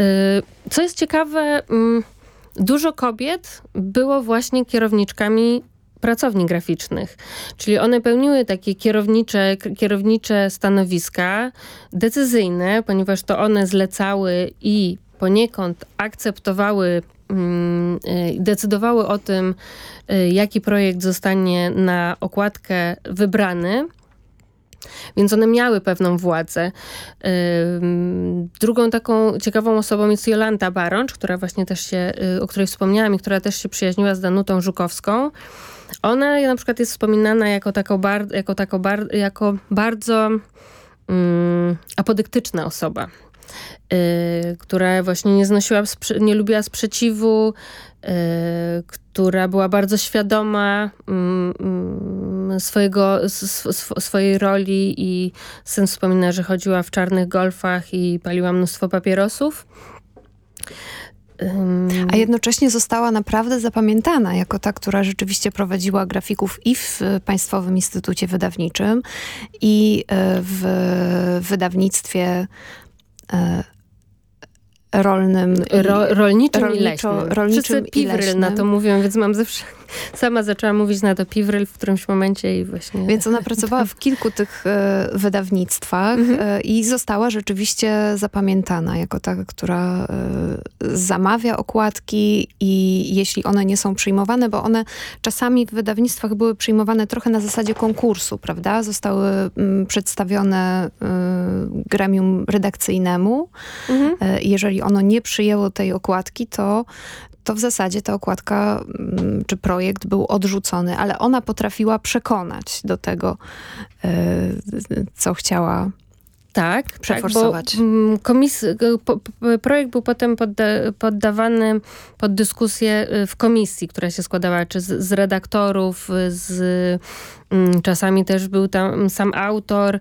Y, co jest ciekawe, mm, dużo kobiet było właśnie kierowniczkami pracowni graficznych. Czyli one pełniły takie kierownicze, kierownicze stanowiska, decyzyjne, ponieważ to one zlecały i poniekąd akceptowały mm, y, decydowały o tym, y, jaki projekt zostanie na okładkę wybrany. Więc one miały pewną władzę. Drugą taką ciekawą osobą jest Jolanta Barącz, która właśnie też się, y, o której wspomniałam i która też się przyjaźniła z Danutą Żukowską. Ona na przykład jest wspominana jako, taką bar, jako, taką bar, jako bardzo um, apodyktyczna osoba. Yy, która właśnie nie znosiła, nie lubiła sprzeciwu, yy, która była bardzo świadoma yy, swojego, sw swojej roli i syn wspomina, że chodziła w czarnych golfach i paliła mnóstwo papierosów. A jednocześnie została naprawdę zapamiętana jako ta, która rzeczywiście prowadziła grafików i w Państwowym Instytucie Wydawniczym i e, w wydawnictwie e, rolnym. Ro, rolniczym rolniczo, i leśnym. Rolniczym Wszyscy piwryl na to mówią, więc mam zawsze sama zaczęłam mówić na to Piwryl w którymś momencie i właśnie... Więc ona pracowała w kilku tych e, wydawnictwach mhm. e, i została rzeczywiście zapamiętana jako ta, która e, zamawia okładki i jeśli one nie są przyjmowane, bo one czasami w wydawnictwach były przyjmowane trochę na zasadzie konkursu, prawda? Zostały mm, przedstawione gremium redakcyjnemu. Mhm. Jeżeli ono nie przyjęło tej okładki, to to w zasadzie ta okładka mm, czy projekt był odrzucony, ale ona potrafiła przekonać do tego, e, co chciała tak, przeforsować. Tak, bo komis, po, projekt był potem podda, poddawany pod dyskusję y, w komisji, która się składała czy z, z redaktorów, z mm, czasami też był tam sam autor. Y,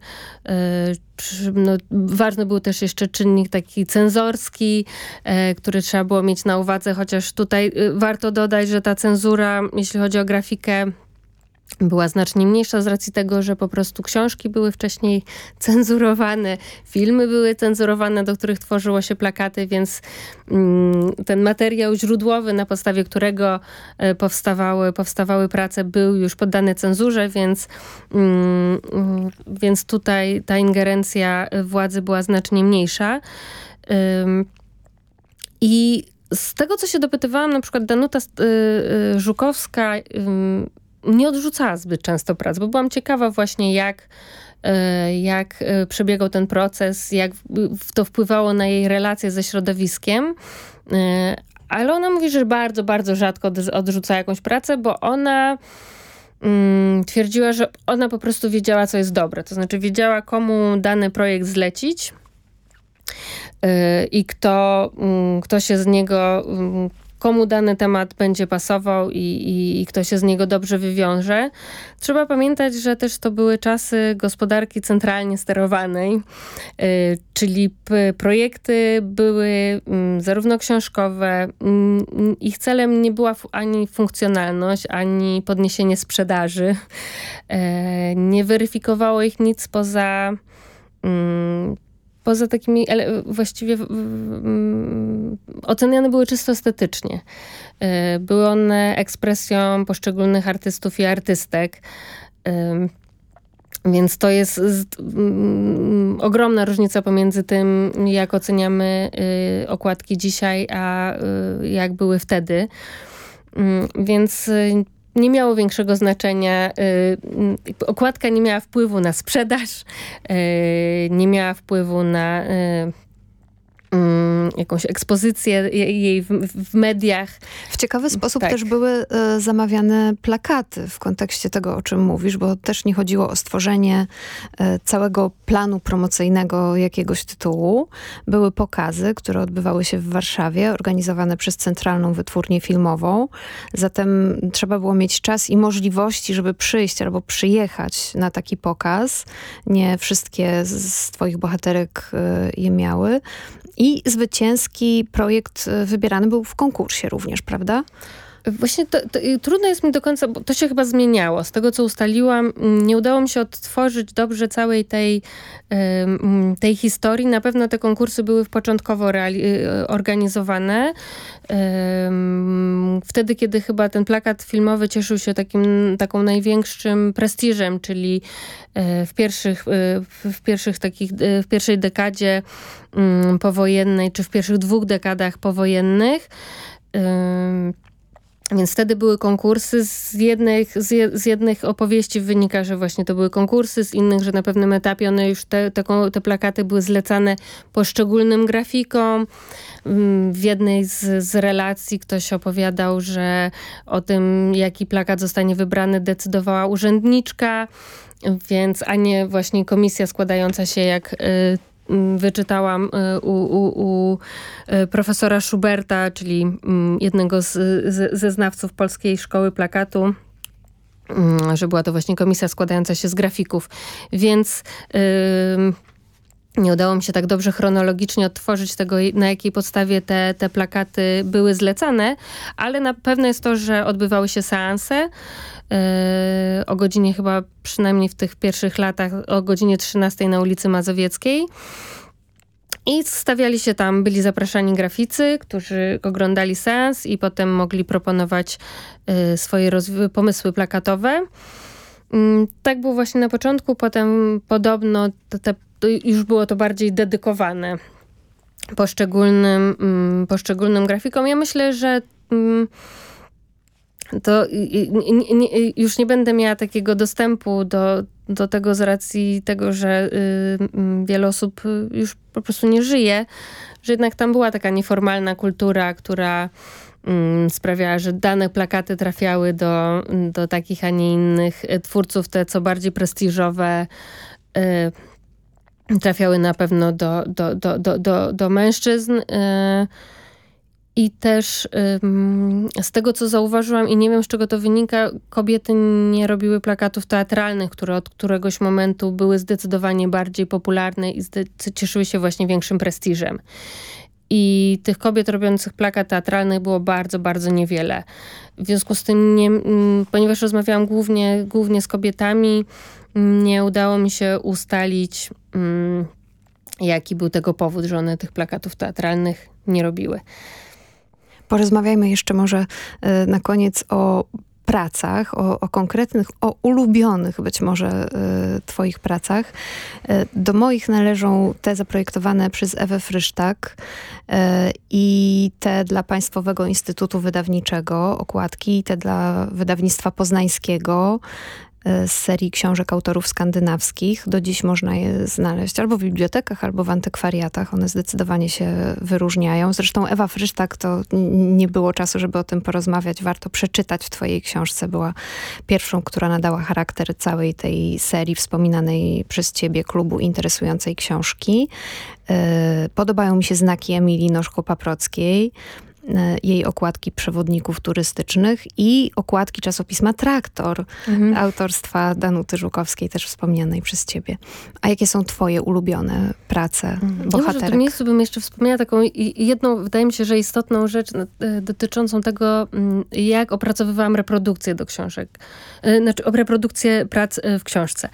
no, ważny był też jeszcze czynnik taki cenzorski, y, który trzeba było mieć na uwadze, chociaż tutaj warto dodać, że ta cenzura, jeśli chodzi o grafikę, była znacznie mniejsza z racji tego, że po prostu książki były wcześniej cenzurowane, filmy były cenzurowane, do których tworzyło się plakaty, więc mm, ten materiał źródłowy, na podstawie którego e, powstawały, powstawały prace, był już poddany cenzurze, więc, mm, więc tutaj ta ingerencja władzy była znacznie mniejsza. I z tego, co się dopytywałam, na przykład Danuta y, y, Żukowska nie odrzucała zbyt często prac, bo byłam ciekawa właśnie jak e, jak e, przebiegał ten proces, jak to wpływało na jej relacje ze środowiskiem. E, ale ona mówi, że bardzo, bardzo rzadko odrzuca jakąś pracę, bo ona mm, twierdziła, że ona po prostu wiedziała, co jest dobre. To znaczy wiedziała, komu dany projekt zlecić i kto, mm, kto się z niego mm, komu dany temat będzie pasował i, i, i kto się z niego dobrze wywiąże. Trzeba pamiętać, że też to były czasy gospodarki centralnie sterowanej, y, czyli projekty były mm, zarówno książkowe, mm, ich celem nie była ani funkcjonalność, ani podniesienie sprzedaży. E, nie weryfikowało ich nic poza mm, poza takimi właściwie oceniane były czysto estetycznie. E, były one ekspresją poszczególnych artystów i artystek. Więc to jest ogromna różnica pomiędzy tym, jak oceniamy y, okładki dzisiaj, a y, jak były wtedy. Mm, więc y, nie miało większego znaczenia. Y, okładka nie miała wpływu na sprzedaż, y, nie miała wpływu na y, Mm, jakąś ekspozycję jej w, w, mediach. W ciekawy sposób tak. też były y, zamawiane plakaty w kontekście tego, o czym mówisz, bo też nie chodziło o stworzenie y, całego planu promocyjnego jakiegoś tytułu. Były pokazy, które odbywały się w Warszawie, organizowane przez Centralną Wytwórnię Filmową. Zatem trzeba było mieć czas i możliwości, żeby przyjść albo przyjechać na taki pokaz. Nie wszystkie z twoich bohaterek y, je miały. I zwycięski projekt e, wybierany był w konkursie również, prawda? Właśnie to, to, trudno jest mi do końca, bo to się chyba zmieniało. Z tego, co ustaliłam, nie udało mi się odtworzyć dobrze całej tej, tej historii. Na pewno te konkursy były początkowo e, organizowane. Wtedy, kiedy chyba ten plakat filmowy cieszył się takim, taką największym prestiżem, czyli e, w pierwszych, w pierwszych takich, w pierwszej dekadzie mm, powojennej, czy w pierwszych dwóch dekadach powojennych Więc wtedy były konkursy, z jednych, z, je, z jednych opowieści wynika, że właśnie to były konkursy, z innych, że na pewnym etapie one już te, te, te plakaty były zlecane poszczególnym grafikom. Mm, w jednej z, z relacji ktoś opowiadał, że o tym, jaki plakat zostanie wybrany, decydowała urzędniczka, więc a nie właśnie komisja składająca się jak y, wyczytałam y, u, u, u, y, profesora Schuberta, czyli mm, jednego z, z, ze znawców Polskiej Szkoły Plakatu, mm, że była to właśnie komisja składająca się z grafików. Więc yy, nie udało mi się tak dobrze chronologicznie odtworzyć tego, na jakiej podstawie te, te plakaty były zlecane, ale na pewno jest to, że odbywały się seanse. Yy, o godzinie chyba przynajmniej w tych pierwszych latach o godzinie 13 na ulicy Mazowieckiej. I stawiali się tam, byli zapraszani graficy, którzy oglądali sens i potem mogli proponować yy, swoje pomysły plakatowe. Yy, tak było właśnie na początku, potem podobno te, te, już było to bardziej dedykowane poszczególnym, mm, poszczególnym grafikom. Ja myślę, że mm, to już nie będę miała takiego dostępu do, do tego z racji tego, że y, wiele osób już po prostu nie żyje, że jednak tam była taka nieformalna kultura, która mm, sprawiała, że dane plakaty trafiały do, do takich, a nie innych twórców, te co bardziej prestiżowe y, trafiały na pewno do, do, do, do, do, do mężczyzn. Y, i też z tego, co zauważyłam, i nie wiem, z czego to wynika, kobiety nie robiły plakatów teatralnych, które od któregoś momentu były zdecydowanie bardziej popularne i cieszyły się właśnie większym prestiżem. I tych kobiet robiących plakat teatralnych było bardzo, bardzo niewiele. W związku z tym, nie, ponieważ rozmawiałam głównie, głównie z kobietami, nie udało mi się ustalić, jaki był tego powód, że one tych plakatów teatralnych nie robiły. Porozmawiajmy jeszcze może e, na koniec o pracach, o, o, konkretnych, o ulubionych być może y, twoich pracach. Y, do moich należą te zaprojektowane przez Ewę Frysztak y, i te dla Państwowego Instytutu Wydawniczego, okładki, i te dla wydawnictwa poznańskiego, z serii książek autorów skandynawskich. Do dziś można je znaleźć albo w bibliotekach, albo w antykwariatach. One zdecydowanie się wyróżniają. Zresztą Ewa Frysztak to nie było czasu, żeby o tym porozmawiać. Warto przeczytać w twojej książce. Była pierwszą, która nadała charakter całej tej serii wspominanej przez ciebie klubu interesującej książki. E, podobają mi się znaki Emilii Noszko-Paprockiej. E, jej okładki przewodników turystycznych i okładki czasopisma Traktor mhm. autorstwa Danuty Żukowskiej, też wspomnianej przez ciebie. A jakie są twoje ulubione prace mhm. bohaterek? Ja w tym miejscu bym jeszcze wspomniała taką jedną, wydaje mi się, że istotną rzecz e, dotyczącą tego, mm, jak opracowywałam reprodukcję do książek. E, znaczy, reprodukcję prac w książce.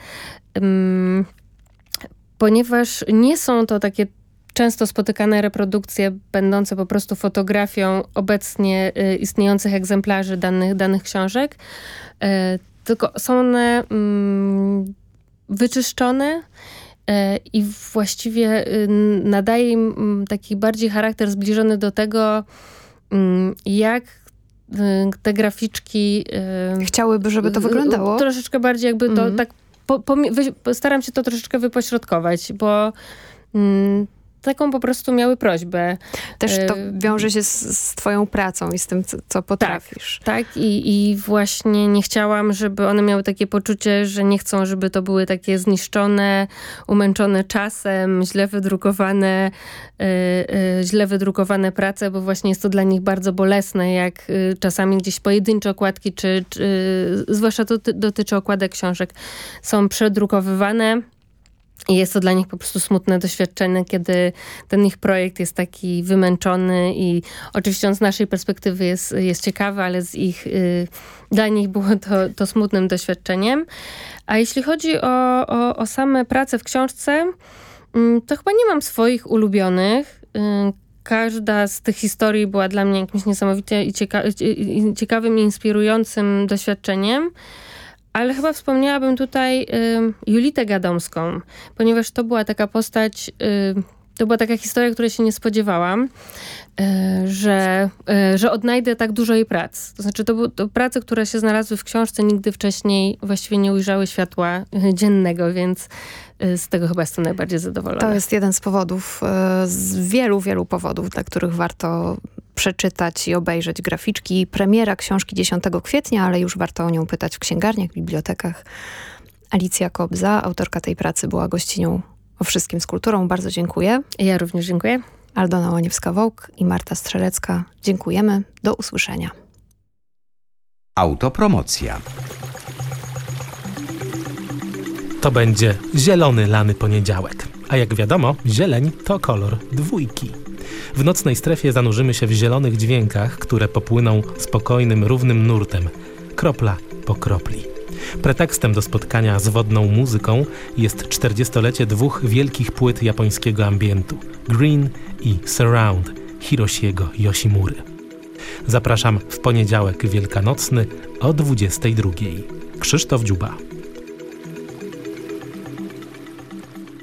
Ponieważ nie są to takie często spotykane reprodukcje będące po prostu fotografią obecnie y, istniejących egzemplarzy danych, danych książek, y, tylko są one mm, wyczyszczone y, i właściwie nadaje im mm, taki bardziej charakter zbliżony do tego, mm, jak te graficzki... Chciałyby, żeby to wyglądało? Troszeczkę bardziej jakby to mm. tak... Po, po, staram się to troszeczkę wypośrodkować, bo taką po prostu miały prośbę. Też to wiąże się z, z twoją pracą i z tym, co, co potrafisz. Tak, tak. I, i właśnie nie chciałam, żeby one miały takie poczucie, że nie chcą, żeby to były takie zniszczone, umęczone czasem, źle wydrukowane, yy, yy, źle wydrukowane prace, bo właśnie jest to dla nich bardzo bolesne, jak yy, czasami gdzieś pojedyncze okładki, czy, czy zwłaszcza to dotyczy okładek książek, są przedrukowywane i jest to dla nich po prostu smutne doświadczenie, kiedy ten ich projekt jest taki wymęczony i oczywiście on z naszej perspektywy jest, jest ciekawy, ale z ich, y, dla nich było to, to smutnym doświadczeniem. A jeśli chodzi o, o, o same prace w książce, y, to chyba nie mam swoich ulubionych. Y, każda z tych historii była dla mnie jakimś niesamowicie i cieka ciekawym i inspirującym doświadczeniem. Ale chyba wspomniałabym tutaj y, Julitę Gadomską, ponieważ to była taka postać y, to była taka historia, której się nie spodziewałam, e, że, e, że odnajdę tak dużo jej prac. To znaczy, to były prace, które się znalazły w książce, nigdy wcześniej właściwie nie ujrzały światła e, dziennego, więc z tego chyba jestem najbardziej zadowolona. To jest jeden z powodów, z wielu, wielu powodów, dla których warto przeczytać i obejrzeć graficzki. Premiera książki 10 kwietnia, ale już warto o nią pytać w księgarniach, bibliotekach. Alicja Kobza, autorka tej pracy, była gościnią o wszystkim z kulturą. Bardzo dziękuję. Ja również dziękuję. Aldona Łaniewska-Wołk i Marta Strzelecka. Dziękujemy. Do usłyszenia. Autopromocja. To będzie zielony lany poniedziałek. A jak wiadomo, zieleń to kolor dwójki. W nocnej strefie zanurzymy się w zielonych dźwiękach, które popłyną spokojnym, równym nurtem, kropla po kropli. Pretekstem do spotkania z wodną muzyką jest 40-lecie dwóch wielkich płyt japońskiego ambientu Green i Surround Hiroshiego Yoshimury. Zapraszam w poniedziałek wielkanocny o 22. Krzysztof Dziuba.